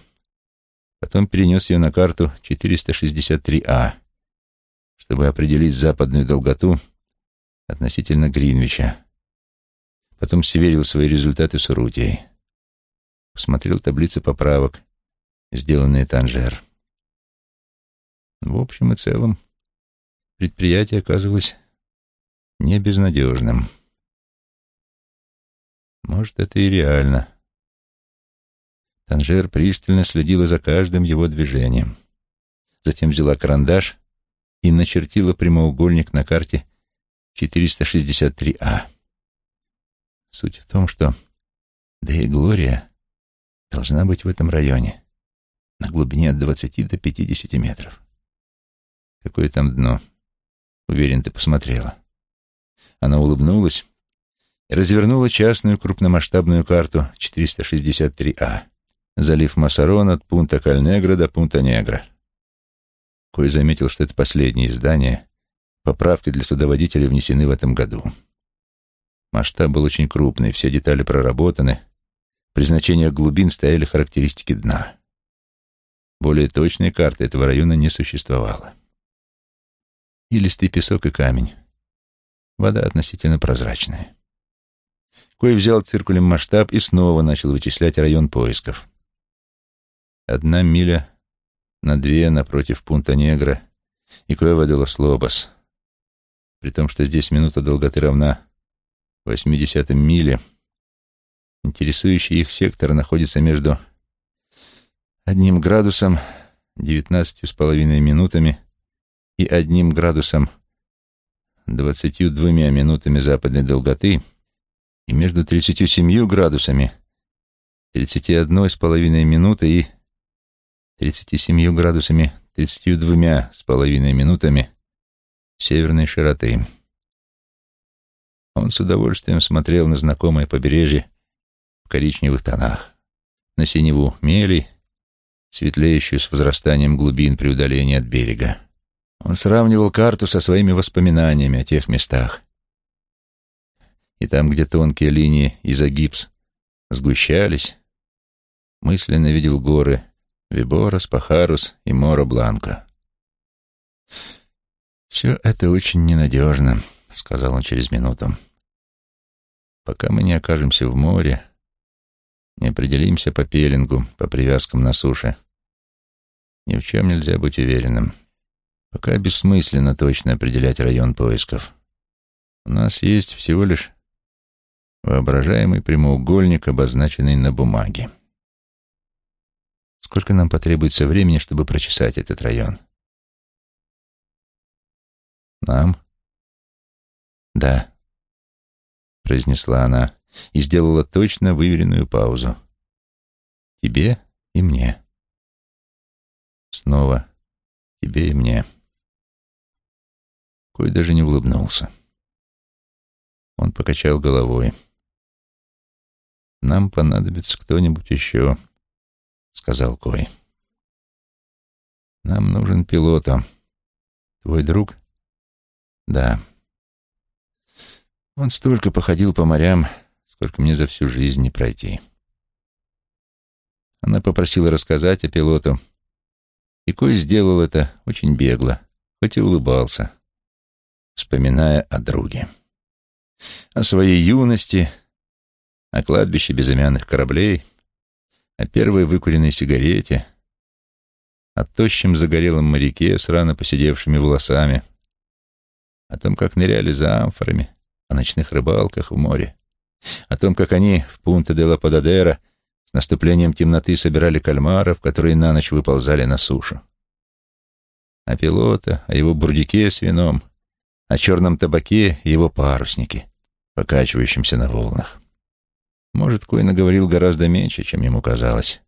потом перенес ее на карту 463А, чтобы определить западную долготу относительно Гринвича. Потом сверил свои результаты с Урутией. Посмотрел таблицы поправок, сделанные Танжер. В общем и целом, предприятие оказывалось не безнадежным. Может, это и реально. Танжер пристально следила за каждым его движением. Затем взяла карандаш и начертила прямоугольник на карте 463А. Суть в том, что да и Глория должна быть в этом районе, на глубине от 20 до 50 метров. Какое там дно? Уверен, ты посмотрела. Она улыбнулась и развернула частную крупномасштабную карту 463А. Залив Массарон от пункта Кальнегра до пункта Негра. Кой заметил, что это последнее издание. Поправки для судоводителя внесены в этом году. Масштаб был очень крупный, все детали проработаны. При значениях глубин стояли характеристики дна. Более точной карты этого района не существовало. И листый песок и камень. Вода относительно прозрачная. Кой взял циркулем масштаб и снова начал вычислять район поисков. Одна миля на две напротив пункта Негра и Куэва де лос Лобос. При том, что здесь минута долготы равна 80 миле, интересующий их сектор находится между одним градусом, девятнадцатью с половиной минутами и одним градусом, двадцатью двумя минутами западной долготы и между тридцатью семью градусами, тридцати одной с половиной минуты и 37 градусами 32 с половиной минутами северной широты. Он с удовольствием смотрел на знакомое побережье в коричневых тонах, на синеву мели, светлеющую с возрастанием глубин при удалении от берега. Он сравнивал карту со своими воспоминаниями о тех местах. И там, где тонкие линии изогипс сгущались, мысленно видел горы — Виборос, Пахарус и Мора Бланка. «Все это очень ненадежно», — сказал он через минуту. «Пока мы не окажемся в море, не определимся по пеленгу, по привязкам на суше, ни в чем нельзя быть уверенным. Пока бессмысленно точно определять район поисков. У нас есть всего лишь воображаемый прямоугольник, обозначенный на бумаге. Сколько нам потребуется времени, чтобы прочесать этот район? Нам? Да, произнесла она и сделала точно выверенную паузу. Тебе и мне. Снова тебе и мне. Кой даже не улыбнулся. Он покачал головой. Нам понадобится кто-нибудь еще сказал Кой. Нам нужен пилота. Твой друг? Да. Он столько походил по морям, сколько мне за всю жизнь не пройти. Она попросила рассказать о пилоту, и Кой сделал это очень бегло, хоть и улыбался, вспоминая о друге. О своей юности, о кладбище безымянных кораблей — о первой выкуренной сигарете, о тощем загорелом моряке с рано посидевшими волосами, о том, как ныряли за амфорами, о ночных рыбалках в море, о том, как они в Пунта де ла Пададера с наступлением темноты собирали кальмаров, которые на ночь выползали на сушу, о пилота, о его бурдике с вином о черном табаке и его паруснике, покачивающемся на волнах. Может, Кой наговорил гораздо меньше, чем ему казалось,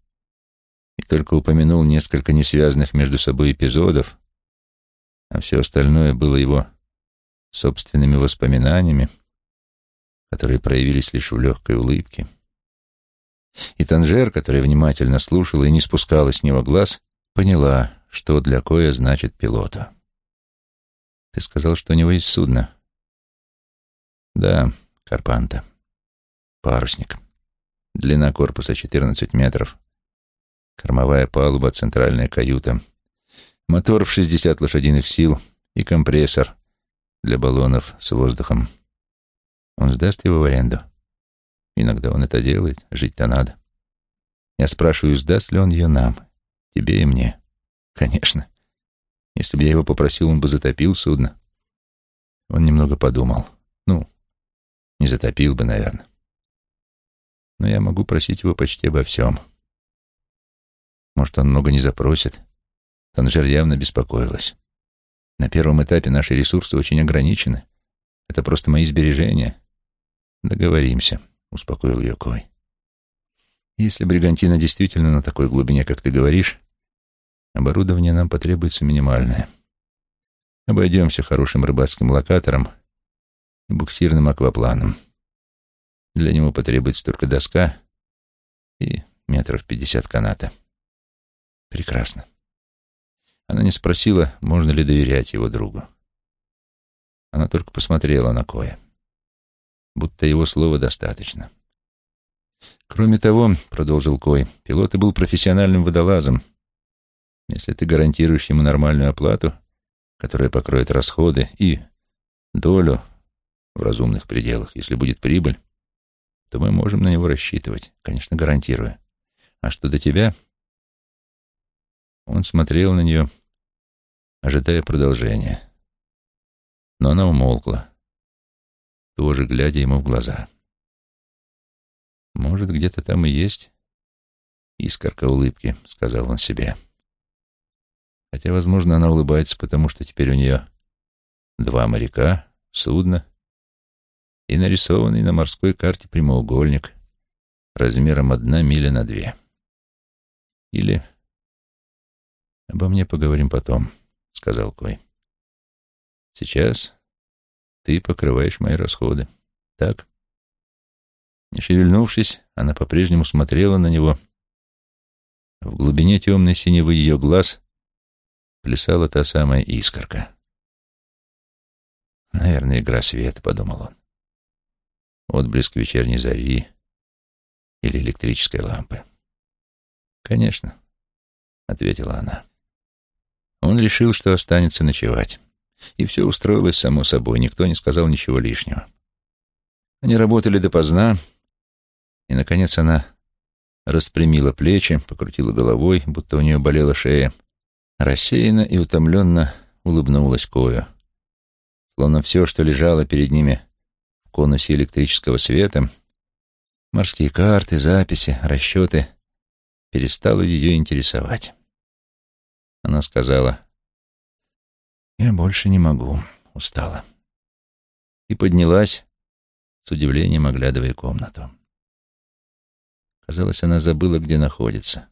и только упомянул несколько несвязанных между собой эпизодов, а все остальное было его собственными воспоминаниями, которые проявились лишь в легкой улыбке. И Танжер, которая внимательно слушала и не спускала с него глаз, поняла, что для Коя значит пилота. «Ты сказал, что у него есть судно?» «Да, Карпанта». Парусник. Длина корпуса 14 метров. Кормовая палуба, центральная каюта. Мотор в 60 лошадиных сил и компрессор для баллонов с воздухом. Он сдаст его в аренду. Иногда он это делает, жить-то надо. Я спрашиваю, сдаст ли он ее нам, тебе и мне. Конечно. Если бы я его попросил, он бы затопил судно. Он немного подумал. Ну, не затопил бы, наверное но я могу просить его почти обо всем. Может, он много не запросит. Танжер явно беспокоилась. На первом этапе наши ресурсы очень ограничены. Это просто мои сбережения. Договоримся, — успокоил ее Кой. Если бригантина действительно на такой глубине, как ты говоришь, оборудование нам потребуется минимальное. Обойдемся хорошим рыбацким локатором и буксирным аквапланом. Для него потребуется только доска и метров пятьдесят каната. Прекрасно. Она не спросила, можно ли доверять его другу. Она только посмотрела на Коя. Будто его слова достаточно. Кроме того, — продолжил Кой, — пилот и был профессиональным водолазом. Если ты гарантируешь ему нормальную оплату, которая покроет расходы и долю в разумных пределах, если будет прибыль, то мы можем на него рассчитывать, конечно, гарантирую. А что до тебя? Он смотрел на нее, ожидая продолжения. Но она умолкла, тоже глядя ему в глаза. «Может, где-то там и есть искорка улыбки», — сказал он себе. Хотя, возможно, она улыбается, потому что теперь у нее два моряка, судно и нарисованный на морской карте прямоугольник размером одна миля на две. Или «Обо мне поговорим потом», — сказал Кой. «Сейчас ты покрываешь мои расходы. Так?» Не шевельнувшись, она по-прежнему смотрела на него. В глубине темной синевы ее глаз плясала та самая искорка. «Наверное, игра света», — подумал он отблеск вечерней зари или электрической лампы. «Конечно», — ответила она. Он решил, что останется ночевать. И все устроилось само собой, никто не сказал ничего лишнего. Они работали допоздна, и, наконец, она распрямила плечи, покрутила головой, будто у нее болела шея, рассеянно и утомленно улыбнулась Кою. Словно все, что лежало перед ними, конусе электрического света, морские карты, записи, расчеты перестало ее интересовать. Она сказала, «Я больше не могу, устала». И поднялась, с удивлением оглядывая комнату. Казалось, она забыла, где находится.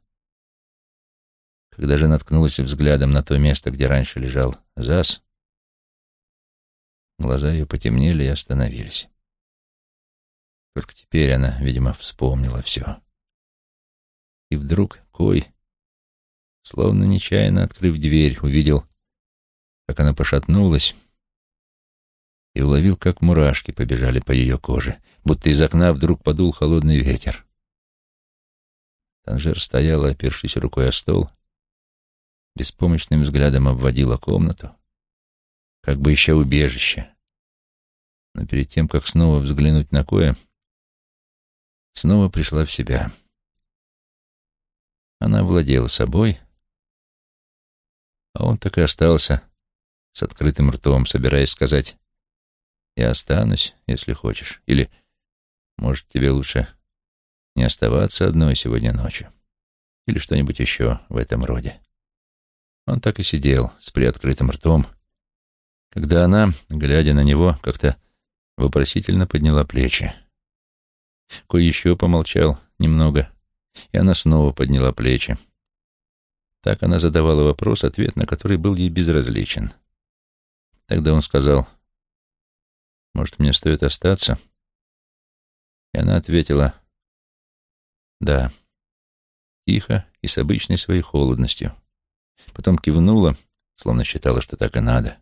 Когда же наткнулась взглядом на то место, где раньше лежал Зас, глаза ее потемнели и остановились. Только теперь она, видимо, вспомнила все. И вдруг Кой, словно нечаянно открыв дверь, увидел, как она пошатнулась, и уловил, как мурашки побежали по ее коже, будто из окна вдруг подул холодный ветер. Танжер стояла, опершись рукой о стол, беспомощным взглядом обводила комнату, как бы ища убежище. Но перед тем, как снова взглянуть на Коя, снова пришла в себя. Она владела собой, а он так и остался с открытым ртом, собираясь сказать «Я останусь, если хочешь», или «Может, тебе лучше не оставаться одной сегодня ночью», или что-нибудь еще в этом роде. Он так и сидел с приоткрытым ртом, когда она, глядя на него, как-то вопросительно подняла плечи. Кой еще помолчал немного, и она снова подняла плечи. Так она задавала вопрос, ответ на который был ей безразличен. Тогда он сказал, «Может, мне стоит остаться?» И она ответила, «Да». Тихо и с обычной своей холодностью. Потом кивнула, словно считала, что так и надо,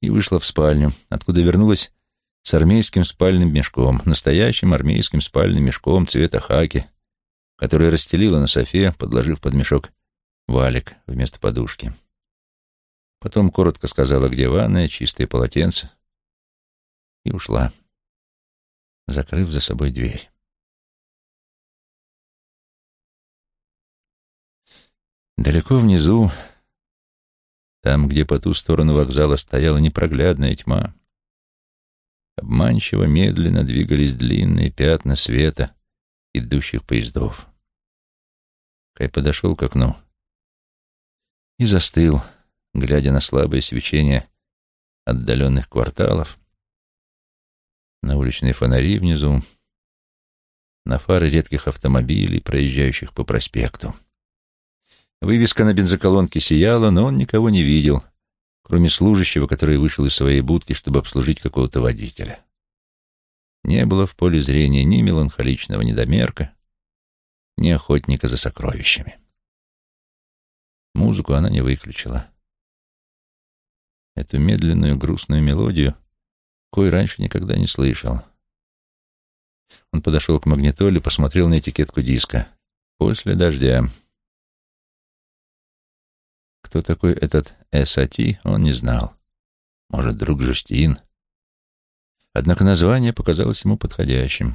и вышла в спальню, откуда вернулась с армейским спальным мешком, настоящим армейским спальным мешком цвета хаки, который расстелила на софе, подложив под мешок валик вместо подушки. Потом коротко сказала, где ванная, чистые полотенца, и ушла, закрыв за собой дверь. Далеко внизу, там, где по ту сторону вокзала стояла непроглядная тьма, обманчиво медленно двигались длинные пятна света идущих поездов. Кай подошел к окну и застыл, глядя на слабое свечение отдаленных кварталов, на уличные фонари внизу, на фары редких автомобилей, проезжающих по проспекту. Вывеска на бензоколонке сияла, но он никого не видел, кроме служащего, который вышел из своей будки, чтобы обслужить какого-то водителя. Не было в поле зрения ни меланхоличного недомерка, ни охотника за сокровищами. Музыку она не выключила. Эту медленную грустную мелодию Кой раньше никогда не слышал. Он подошел к магнитоле, посмотрел на этикетку диска. «После дождя». Кто такой этот Эсати, он не знал. Может, друг Жустин. Однако название показалось ему подходящим.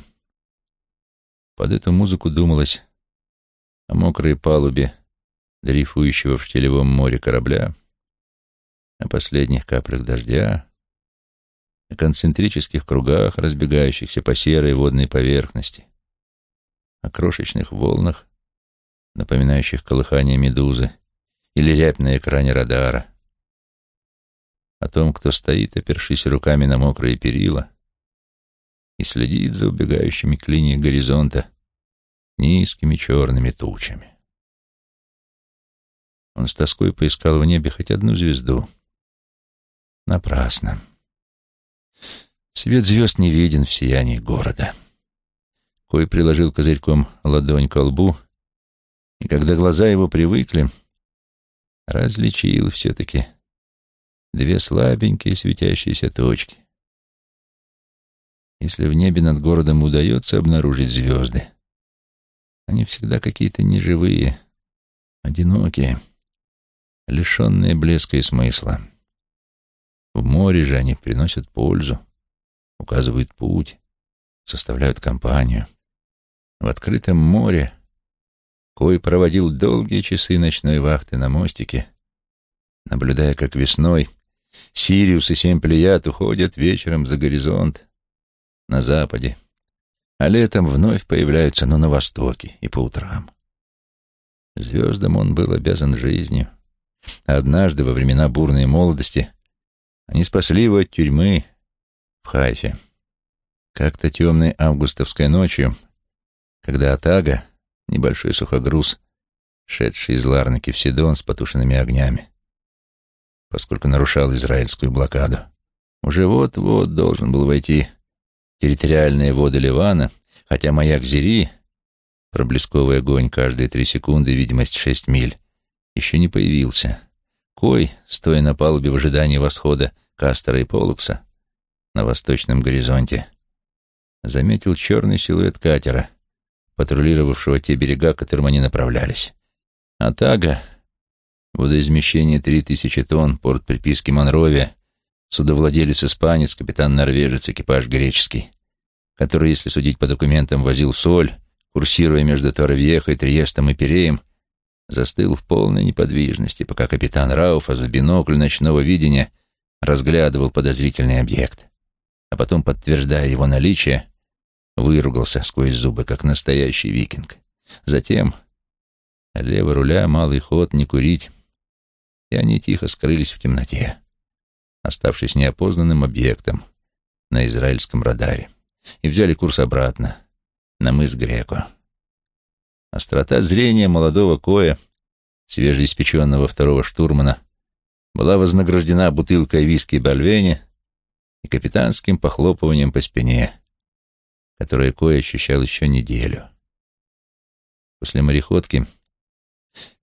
Под эту музыку думалось о мокрой палубе дрейфующего в штилевом море корабля, о последних каплях дождя, о концентрических кругах, разбегающихся по серой водной поверхности, о крошечных волнах, напоминающих колыхание медузы, или рябь на экране радара, о том, кто стоит, опершись руками на мокрые перила, и следит за убегающими к линии горизонта низкими черными тучами. Он с тоской поискал в небе хоть одну звезду. Напрасно. Свет звезд не виден в сиянии города. Кой приложил козырьком ладонь к лбу, и когда глаза его привыкли, различил все-таки две слабенькие светящиеся точки. Если в небе над городом удается обнаружить звезды, они всегда какие-то неживые, одинокие, лишенные блеска и смысла. В море же они приносят пользу, указывают путь, составляют компанию. В открытом море Кой проводил долгие часы ночной вахты на мостике, наблюдая, как весной Сириус и семь плеяд уходят вечером за горизонт на западе, а летом вновь появляются, но на востоке и по утрам. Звездам он был обязан жизнью, однажды, во времена бурной молодости, они спасли его от тюрьмы в Хайфе. Как-то темной августовской ночью, когда Атага, небольшой сухогруз, шедший из Ларнаки в Сидон с потушенными огнями, поскольку нарушал израильскую блокаду. Уже вот-вот должен был войти территориальные воды Ливана, хотя маяк Зири, проблесковый огонь каждые три секунды, видимость шесть миль, еще не появился. Кой, стоя на палубе в ожидании восхода Кастера и Полукса на восточном горизонте, заметил черный силуэт катера — патрулировавшего те берега, к которым они направлялись. Атага, водоизмещение три тысячи тонн, порт приписки Монровия, судовладелец-испанец, капитан-норвежец, экипаж греческий, который, если судить по документам, возил соль, курсируя между Торовьехой, Триестом и Переем, застыл в полной неподвижности, пока капитан Рауфа за бинокль ночного видения разглядывал подозрительный объект, а потом, подтверждая его наличие, Выругался сквозь зубы, как настоящий викинг. Затем лево руля, малый ход, не курить. И они тихо скрылись в темноте. оставшись неопознанным объектом на израильском радаре, и взяли курс обратно, на мыс Греко. Острота зрения молодого Коя, свежеиспеченного второго штурмана, была вознаграждена бутылкой виски Бальвени и капитанским похлопыванием по спине, которое Кой ощущал еще неделю. После мореходки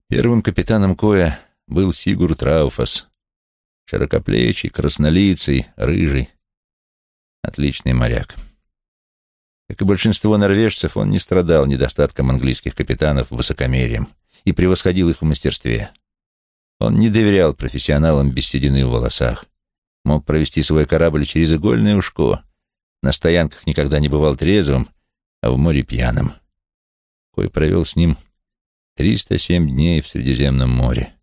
первым капитаном Коя был Сигурд Рауфас, широкоплечий, краснолицый, рыжий, отличный моряк. Как и большинство норвежцев, он не страдал недостатком английских капитанов высокомерием и превосходил их в мастерстве. Он не доверял профессионалам без седины в волосах, мог провести свой корабль через игольное ушко, на стоянках никогда не бывал трезвым, а в море пьяным. Кой провел с ним 307 дней в Средиземном море.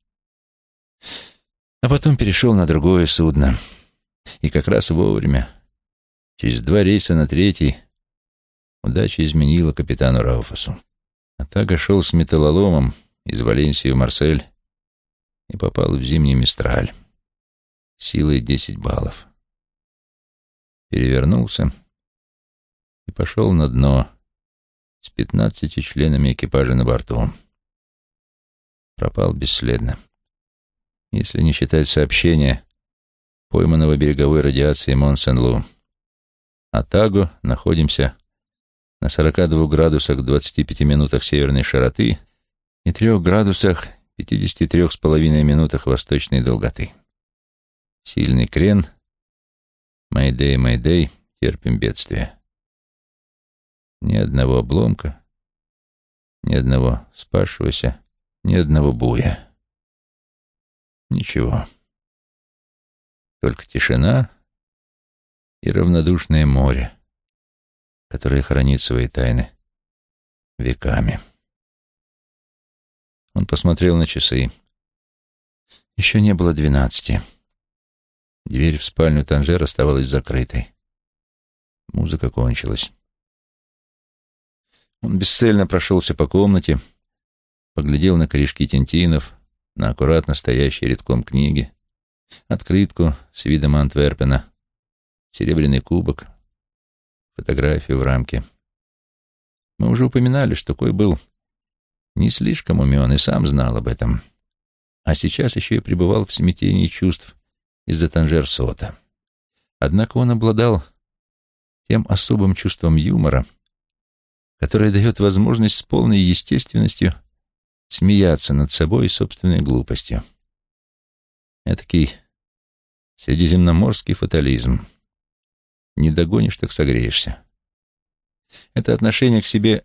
А потом перешел на другое судно. И как раз вовремя, через два рейса на третий, удача изменила капитану Рауфасу. Атага шел с металлоломом из Валенсии в Марсель и попал в зимний Мистраль. Силой десять баллов. Перевернулся и пошел на дно с пятнадцати членами экипажа на борту. Пропал бесследно. Если не считать сообщения, пойманного береговой радиации Мон-Сен-Лу. А Тагу находимся на 42 градусах 25 минутах северной широты и 3 градусах 53,5 минутах восточной долготы. Сильный крен. Майдей, майдей, терпим бедствие. Ни одного обломка, ни одного спасшегося, ни одного буя. Ничего. Только тишина и равнодушное море, которое хранит свои тайны веками. Он посмотрел на часы. Еще не было двенадцати. Дверь в спальню Танжер оставалась закрытой. Музыка кончилась. Он бесцельно прошелся по комнате, поглядел на корешки тентинов, на аккуратно стоящие редком книги, открытку с видом Антверпена, серебряный кубок, фотографию в рамке. Мы уже упоминали, что Кой был не слишком умен и сам знал об этом, а сейчас еще и пребывал в смятении чувств из-за Танжер-Сота. Однако он обладал тем особым чувством юмора, которое дает возможность с полной естественностью смеяться над собой и собственной глупостью. Этакий средиземноморский фатализм. Не догонишь, так согреешься. Это отношение к себе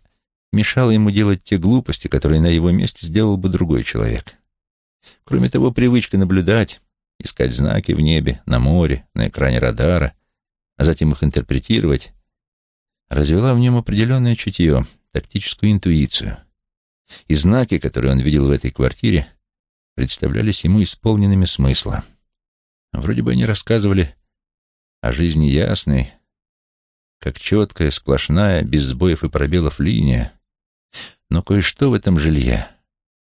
мешало ему делать те глупости, которые на его месте сделал бы другой человек. Кроме того, привычка наблюдать, искать знаки в небе, на море, на экране радара, а затем их интерпретировать, развела в нем определенное чутье, тактическую интуицию — и знаки, которые он видел в этой квартире, представлялись ему исполненными смысла. Вроде бы они рассказывали о жизни ясной, как четкая, сплошная, без сбоев и пробелов линия, но кое-что в этом жилье,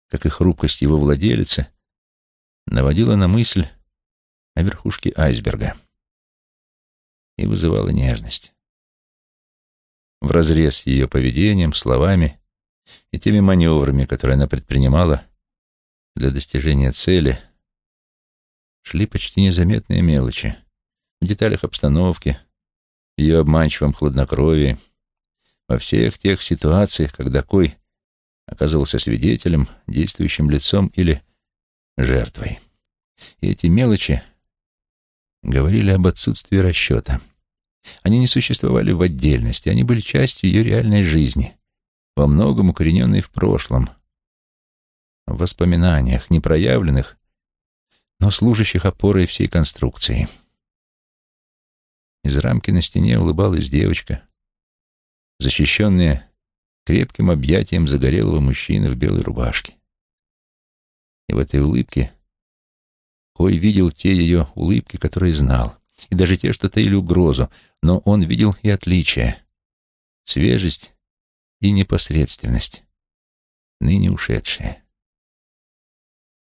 как и хрупкость его владелицы, наводило на мысль о верхушке айсберга и вызывало нежность. Вразрез с ее поведением, словами и теми маневрами, которые она предпринимала для достижения цели, шли почти незаметные мелочи в деталях обстановки, в ее обманчивом хладнокровии, во всех тех ситуациях, когда Кой оказывался свидетелем, действующим лицом или жертвой. И эти мелочи говорили об отсутствии расчета. Они не существовали в отдельности, они были частью ее реальной жизни, во многом укорененный в прошлом, в воспоминаниях, непроявленных, но служащих опорой всей конструкции. Из рамки на стене улыбалась девочка, защищенная крепким объятием загорелого мужчины в белой рубашке. И в этой улыбке Кой видел те ее улыбки, которые знал, и даже те, что таили угрозу, но он видел и отличия, свежесть и непосредственность, ныне ушедшие.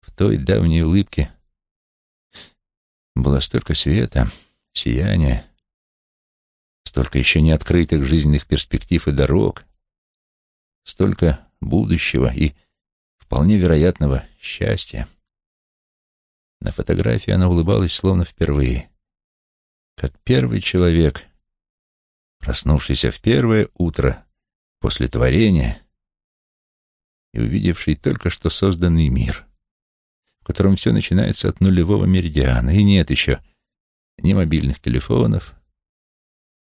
В той давней улыбке Было столько света, сияния, столько еще не открытых жизненных перспектив и дорог, столько будущего и вполне вероятного счастья. На фотографии она улыбалась словно впервые, как первый человек, проснувшийся в первое утро после творения и увидевший только что созданный мир, в котором все начинается от нулевого меридиана, и нет еще ни мобильных телефонов,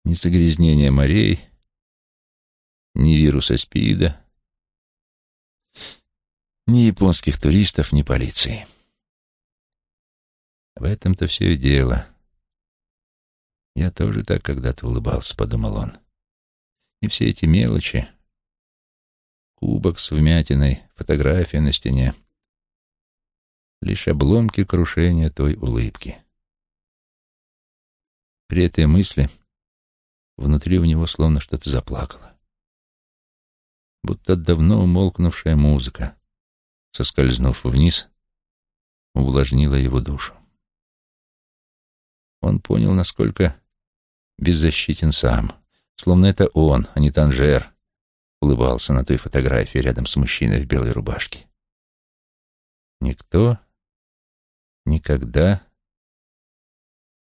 ни загрязнения морей, ни вируса СПИДа, ни японских туристов, ни полиции. В этом-то все и дело. Я тоже так когда-то улыбался, подумал он. И все эти мелочи, кубок с вмятиной, фотография на стене, лишь обломки крушения той улыбки. При этой мысли внутри у него словно что-то заплакало. Будто давно умолкнувшая музыка, соскользнув вниз, увлажнила его душу. Он понял, насколько беззащитен сам, словно это он, а не Танжер, улыбался на той фотографии рядом с мужчиной в белой рубашке. Никто никогда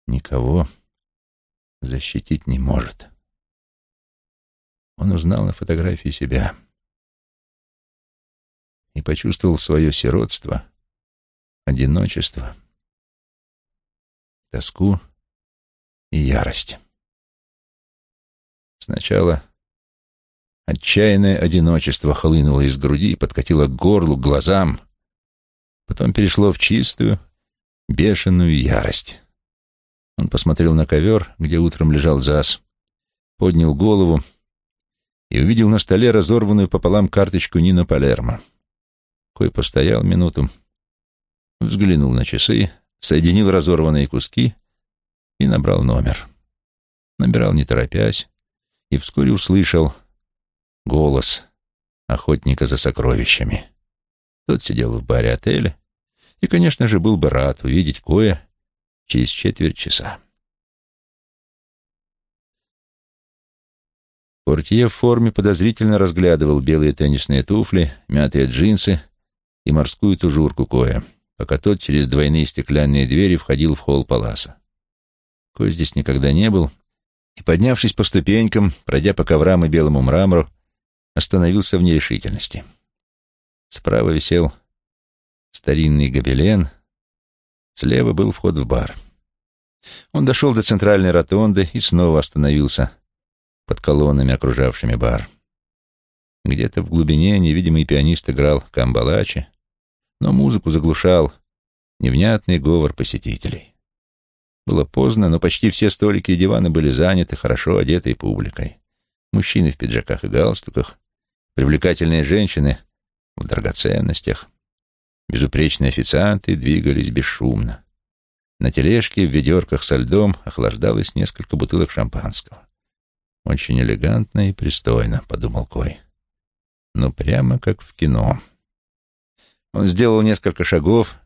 никого защитить не может. Он узнал на фотографии себя и почувствовал свое сиротство, одиночество, тоску и ярость. Сначала отчаянное одиночество хлынуло из груди и подкатило к горлу, к глазам, потом перешло в чистую, бешеную ярость. Он посмотрел на ковер, где утром лежал Зас, поднял голову и увидел на столе разорванную пополам карточку Нина Палермо. Кой постоял минуту, взглянул на часы, соединил разорванные куски и набрал номер. Набирал не торопясь и вскоре услышал голос охотника за сокровищами. Тот сидел в баре отеля и, конечно же, был бы рад увидеть Коя через четверть часа. Портье в форме подозрительно разглядывал белые теннисные туфли, мятые джинсы и морскую тужурку Коя, пока тот через двойные стеклянные двери входил в холл паласа. Кой здесь никогда не был, и, поднявшись по ступенькам, пройдя по коврам и белому мрамору, остановился в нерешительности. Справа висел старинный гобелен, слева был вход в бар. Он дошел до центральной ротонды и снова остановился под колоннами, окружавшими бар. Где-то в глубине невидимый пианист играл камбалачи, но музыку заглушал невнятный говор посетителей. Было поздно, но почти все столики и диваны были заняты хорошо одетой публикой. Мужчины в пиджаках и галстуках, привлекательные женщины в драгоценностях, безупречные официанты двигались бесшумно. На тележке в ведерках со льдом охлаждалось несколько бутылок шампанского. «Очень элегантно и пристойно», — подумал Кой. «Ну, прямо как в кино». Он сделал несколько шагов,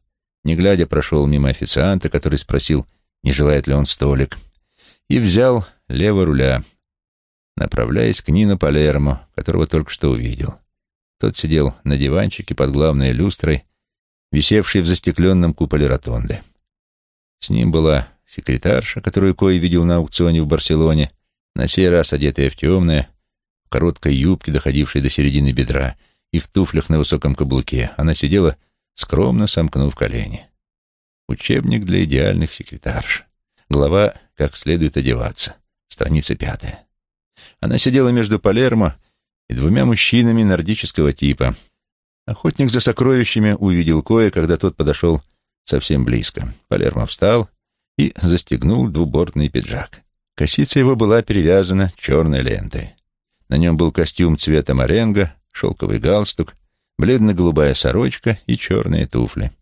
не глядя прошел мимо официанта, который спросил, не желает ли он столик, и взял лево руля, направляясь к Нино Палермо, которого только что увидел. Тот сидел на диванчике под главной люстрой, висевшей в застекленном куполе ротонды. С ним была секретарша, которую Кой видел на аукционе в Барселоне, на сей раз одетая в темное, в короткой юбке, доходившей до середины бедра, и в туфлях на высоком каблуке. Она сидела, скромно сомкнув колени. Учебник для идеальных секретарш. Глава «Как следует одеваться». Страница пятая. Она сидела между Палермо и двумя мужчинами нордического типа. Охотник за сокровищами увидел Коя, когда тот подошел совсем близко. Палермо встал и застегнул двубортный пиджак. Косица его была перевязана черной лентой. На нем был костюм цвета моренго, шелковый галстук, бледно-голубая сорочка и черные туфли.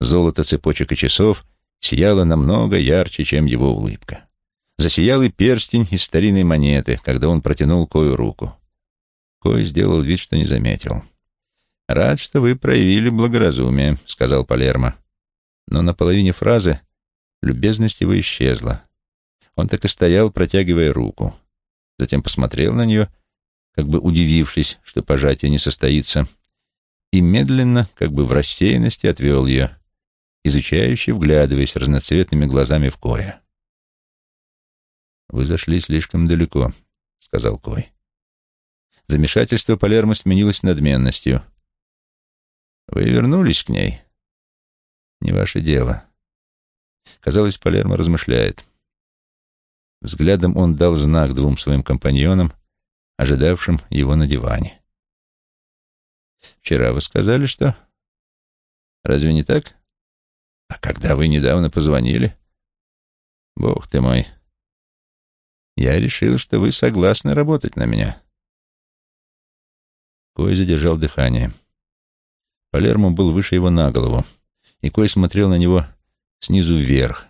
Золото цепочек и часов сияло намного ярче, чем его улыбка. Засиял и перстень из старинной монеты, когда он протянул Кою руку. Кой сделал вид, что не заметил. «Рад, что вы проявили благоразумие», — сказал Палермо. Но на половине фразы Любезность его исчезла. Он так и стоял, протягивая руку. Затем посмотрел на нее, как бы удивившись, что пожатие не состоится, и медленно, как бы в рассеянности, отвел ее, изучающе вглядываясь разноцветными глазами в Коя. «Вы зашли слишком далеко», — сказал Кой. Замешательство Палермо сменилось надменностью. «Вы вернулись к ней?» «Не ваше дело». Казалось, Палермо размышляет. Взглядом он дал знак двум своим компаньонам, ожидавшим его на диване. «Вчера вы сказали, что...» «Разве не так? А когда вы недавно позвонили?» «Бог ты мой!» «Я решил, что вы согласны работать на меня». Кой задержал дыхание. Палермо был выше его на голову, и Кой смотрел на него снизу вверх.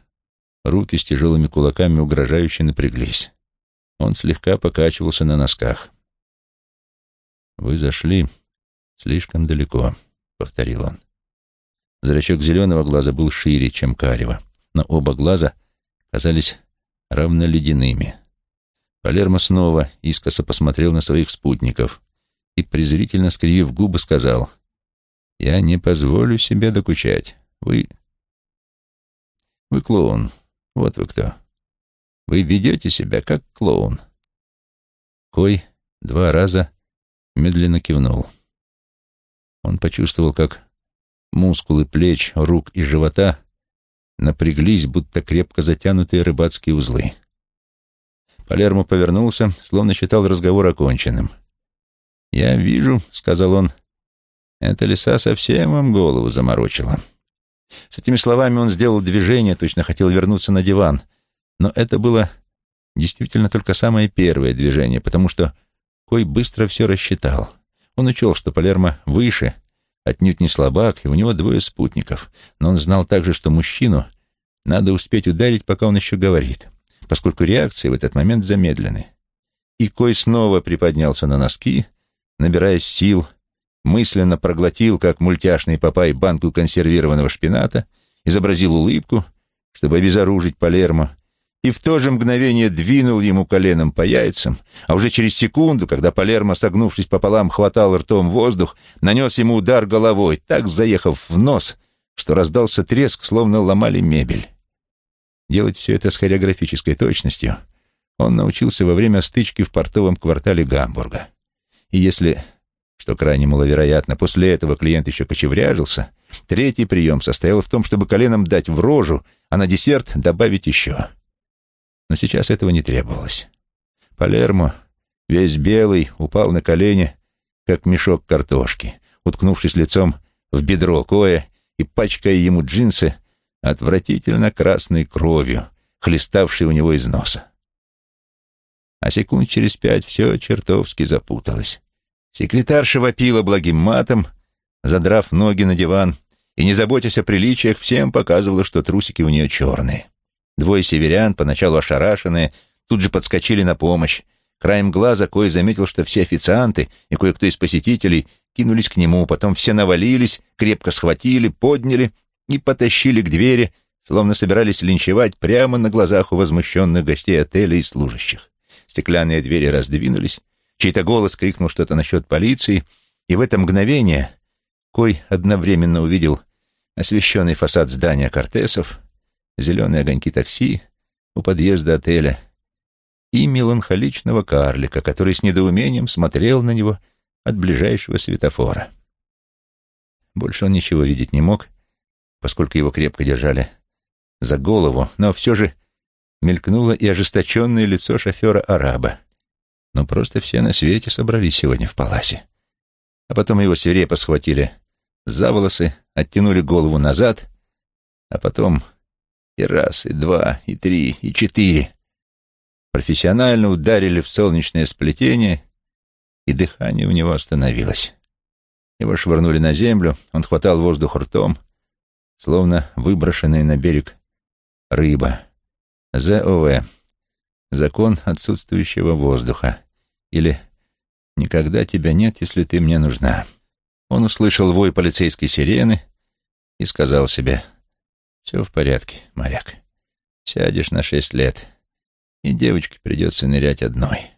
Руки с тяжелыми кулаками угрожающе напряглись. Он слегка покачивался на носках. «Вы зашли слишком далеко», — повторил он. Зрачок зеленого глаза был шире, чем карего, но оба глаза казались равноледяными. Палермо снова искоса посмотрел на своих спутников и, презрительно скривив губы, сказал, «Я не позволю себе докучать. Вы... вы клоун. Вот вы кто. Вы ведете себя как клоун. Кой два раза медленно кивнул. Он почувствовал, как мускулы плеч, рук и живота напряглись, будто крепко затянутые рыбацкие узлы. Палермо повернулся, словно считал разговор оконченным. «Я вижу», — сказал он, — «эта лиса совсем вам голову заморочила». С этими словами он сделал движение, точно хотел вернуться на диван. Но это было действительно только самое первое движение, потому что Кой быстро все рассчитал. Он учел, что Палермо выше, отнюдь не слабак, и у него двое спутников. Но он знал также, что мужчину надо успеть ударить, пока он еще говорит, поскольку реакции в этот момент замедлены. И Кой снова приподнялся на носки, набирая сил, мысленно проглотил, как мультяшный папай, банку консервированного шпината, изобразил улыбку, чтобы обезоружить Палермо, и в то же мгновение двинул ему коленом по яйцам, а уже через секунду, когда Палермо, согнувшись пополам, хватал ртом воздух, нанес ему удар головой, так заехав в нос, что раздался треск, словно ломали мебель. Делать все это с хореографической точностью он научился во время стычки в портовом квартале Гамбурга. И если что крайне маловероятно, после этого клиент еще кочевряжился, третий прием состоял в том, чтобы коленом дать в рожу, а на десерт добавить еще. Но сейчас этого не требовалось. Палермо, весь белый, упал на колени, как мешок картошки, уткнувшись лицом в бедро Коя и пачкая ему джинсы отвратительно красной кровью, хлеставшей у него из носа. А секунд через пять все чертовски запуталось. Секретарша вопила благим матом, задрав ноги на диван, и, не заботясь о приличиях, всем показывала, что трусики у нее черные. Двое северян, поначалу ошарашенные, тут же подскочили на помощь. Краем глаза Кой заметил, что все официанты и кое-кто из посетителей кинулись к нему, потом все навалились, крепко схватили, подняли и потащили к двери, словно собирались линчевать прямо на глазах у возмущенных гостей отеля и служащих. Стеклянные двери раздвинулись, Чей-то голос крикнул что-то насчет полиции, и в это мгновение Кой одновременно увидел освещенный фасад здания Кортесов, зеленые огоньки такси у подъезда отеля и меланхоличного карлика, который с недоумением смотрел на него от ближайшего светофора. Больше он ничего видеть не мог, поскольку его крепко держали за голову, но все же мелькнуло и ожесточенное лицо шофера-араба но просто все на свете собрались сегодня в паласе. А потом его свирепо схватили за волосы, оттянули голову назад, а потом и раз, и два, и три, и четыре. Профессионально ударили в солнечное сплетение, и дыхание у него остановилось. Его швырнули на землю, он хватал воздух ртом, словно выброшенная на берег рыба. ЗОВ. Закон отсутствующего воздуха. Или «Никогда тебя нет, если ты мне нужна». Он услышал вой полицейской сирены и сказал себе «Все в порядке, моряк. Сядешь на шесть лет, и девочке придется нырять одной.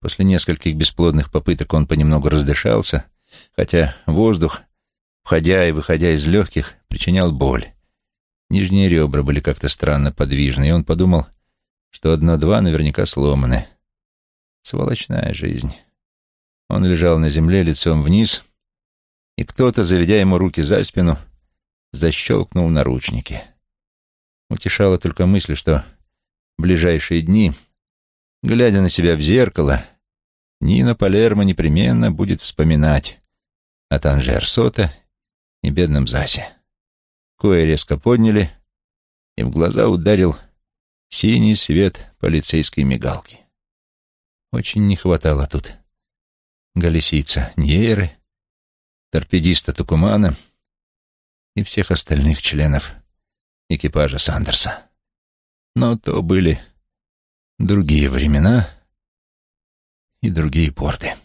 После нескольких бесплодных попыток он понемногу раздышался, хотя воздух, входя и выходя из легких, причинял боль. Нижние ребра были как-то странно подвижны, и он подумал, что одно-два наверняка сломаны. Сволочная жизнь. Он лежал на земле лицом вниз, и кто-то, заведя ему руки за спину, защелкнул наручники. Утешала только мысль, что в ближайшие дни, глядя на себя в зеркало, Нина Палермо непременно будет вспоминать о Танжер Сота и бедном Засе. Кое резко подняли, и в глаза ударил синий свет полицейской мигалки. Очень не хватало тут галисийца Ньеры, торпедиста Тукумана и всех остальных членов экипажа Сандерса. Но то были другие времена и другие порты.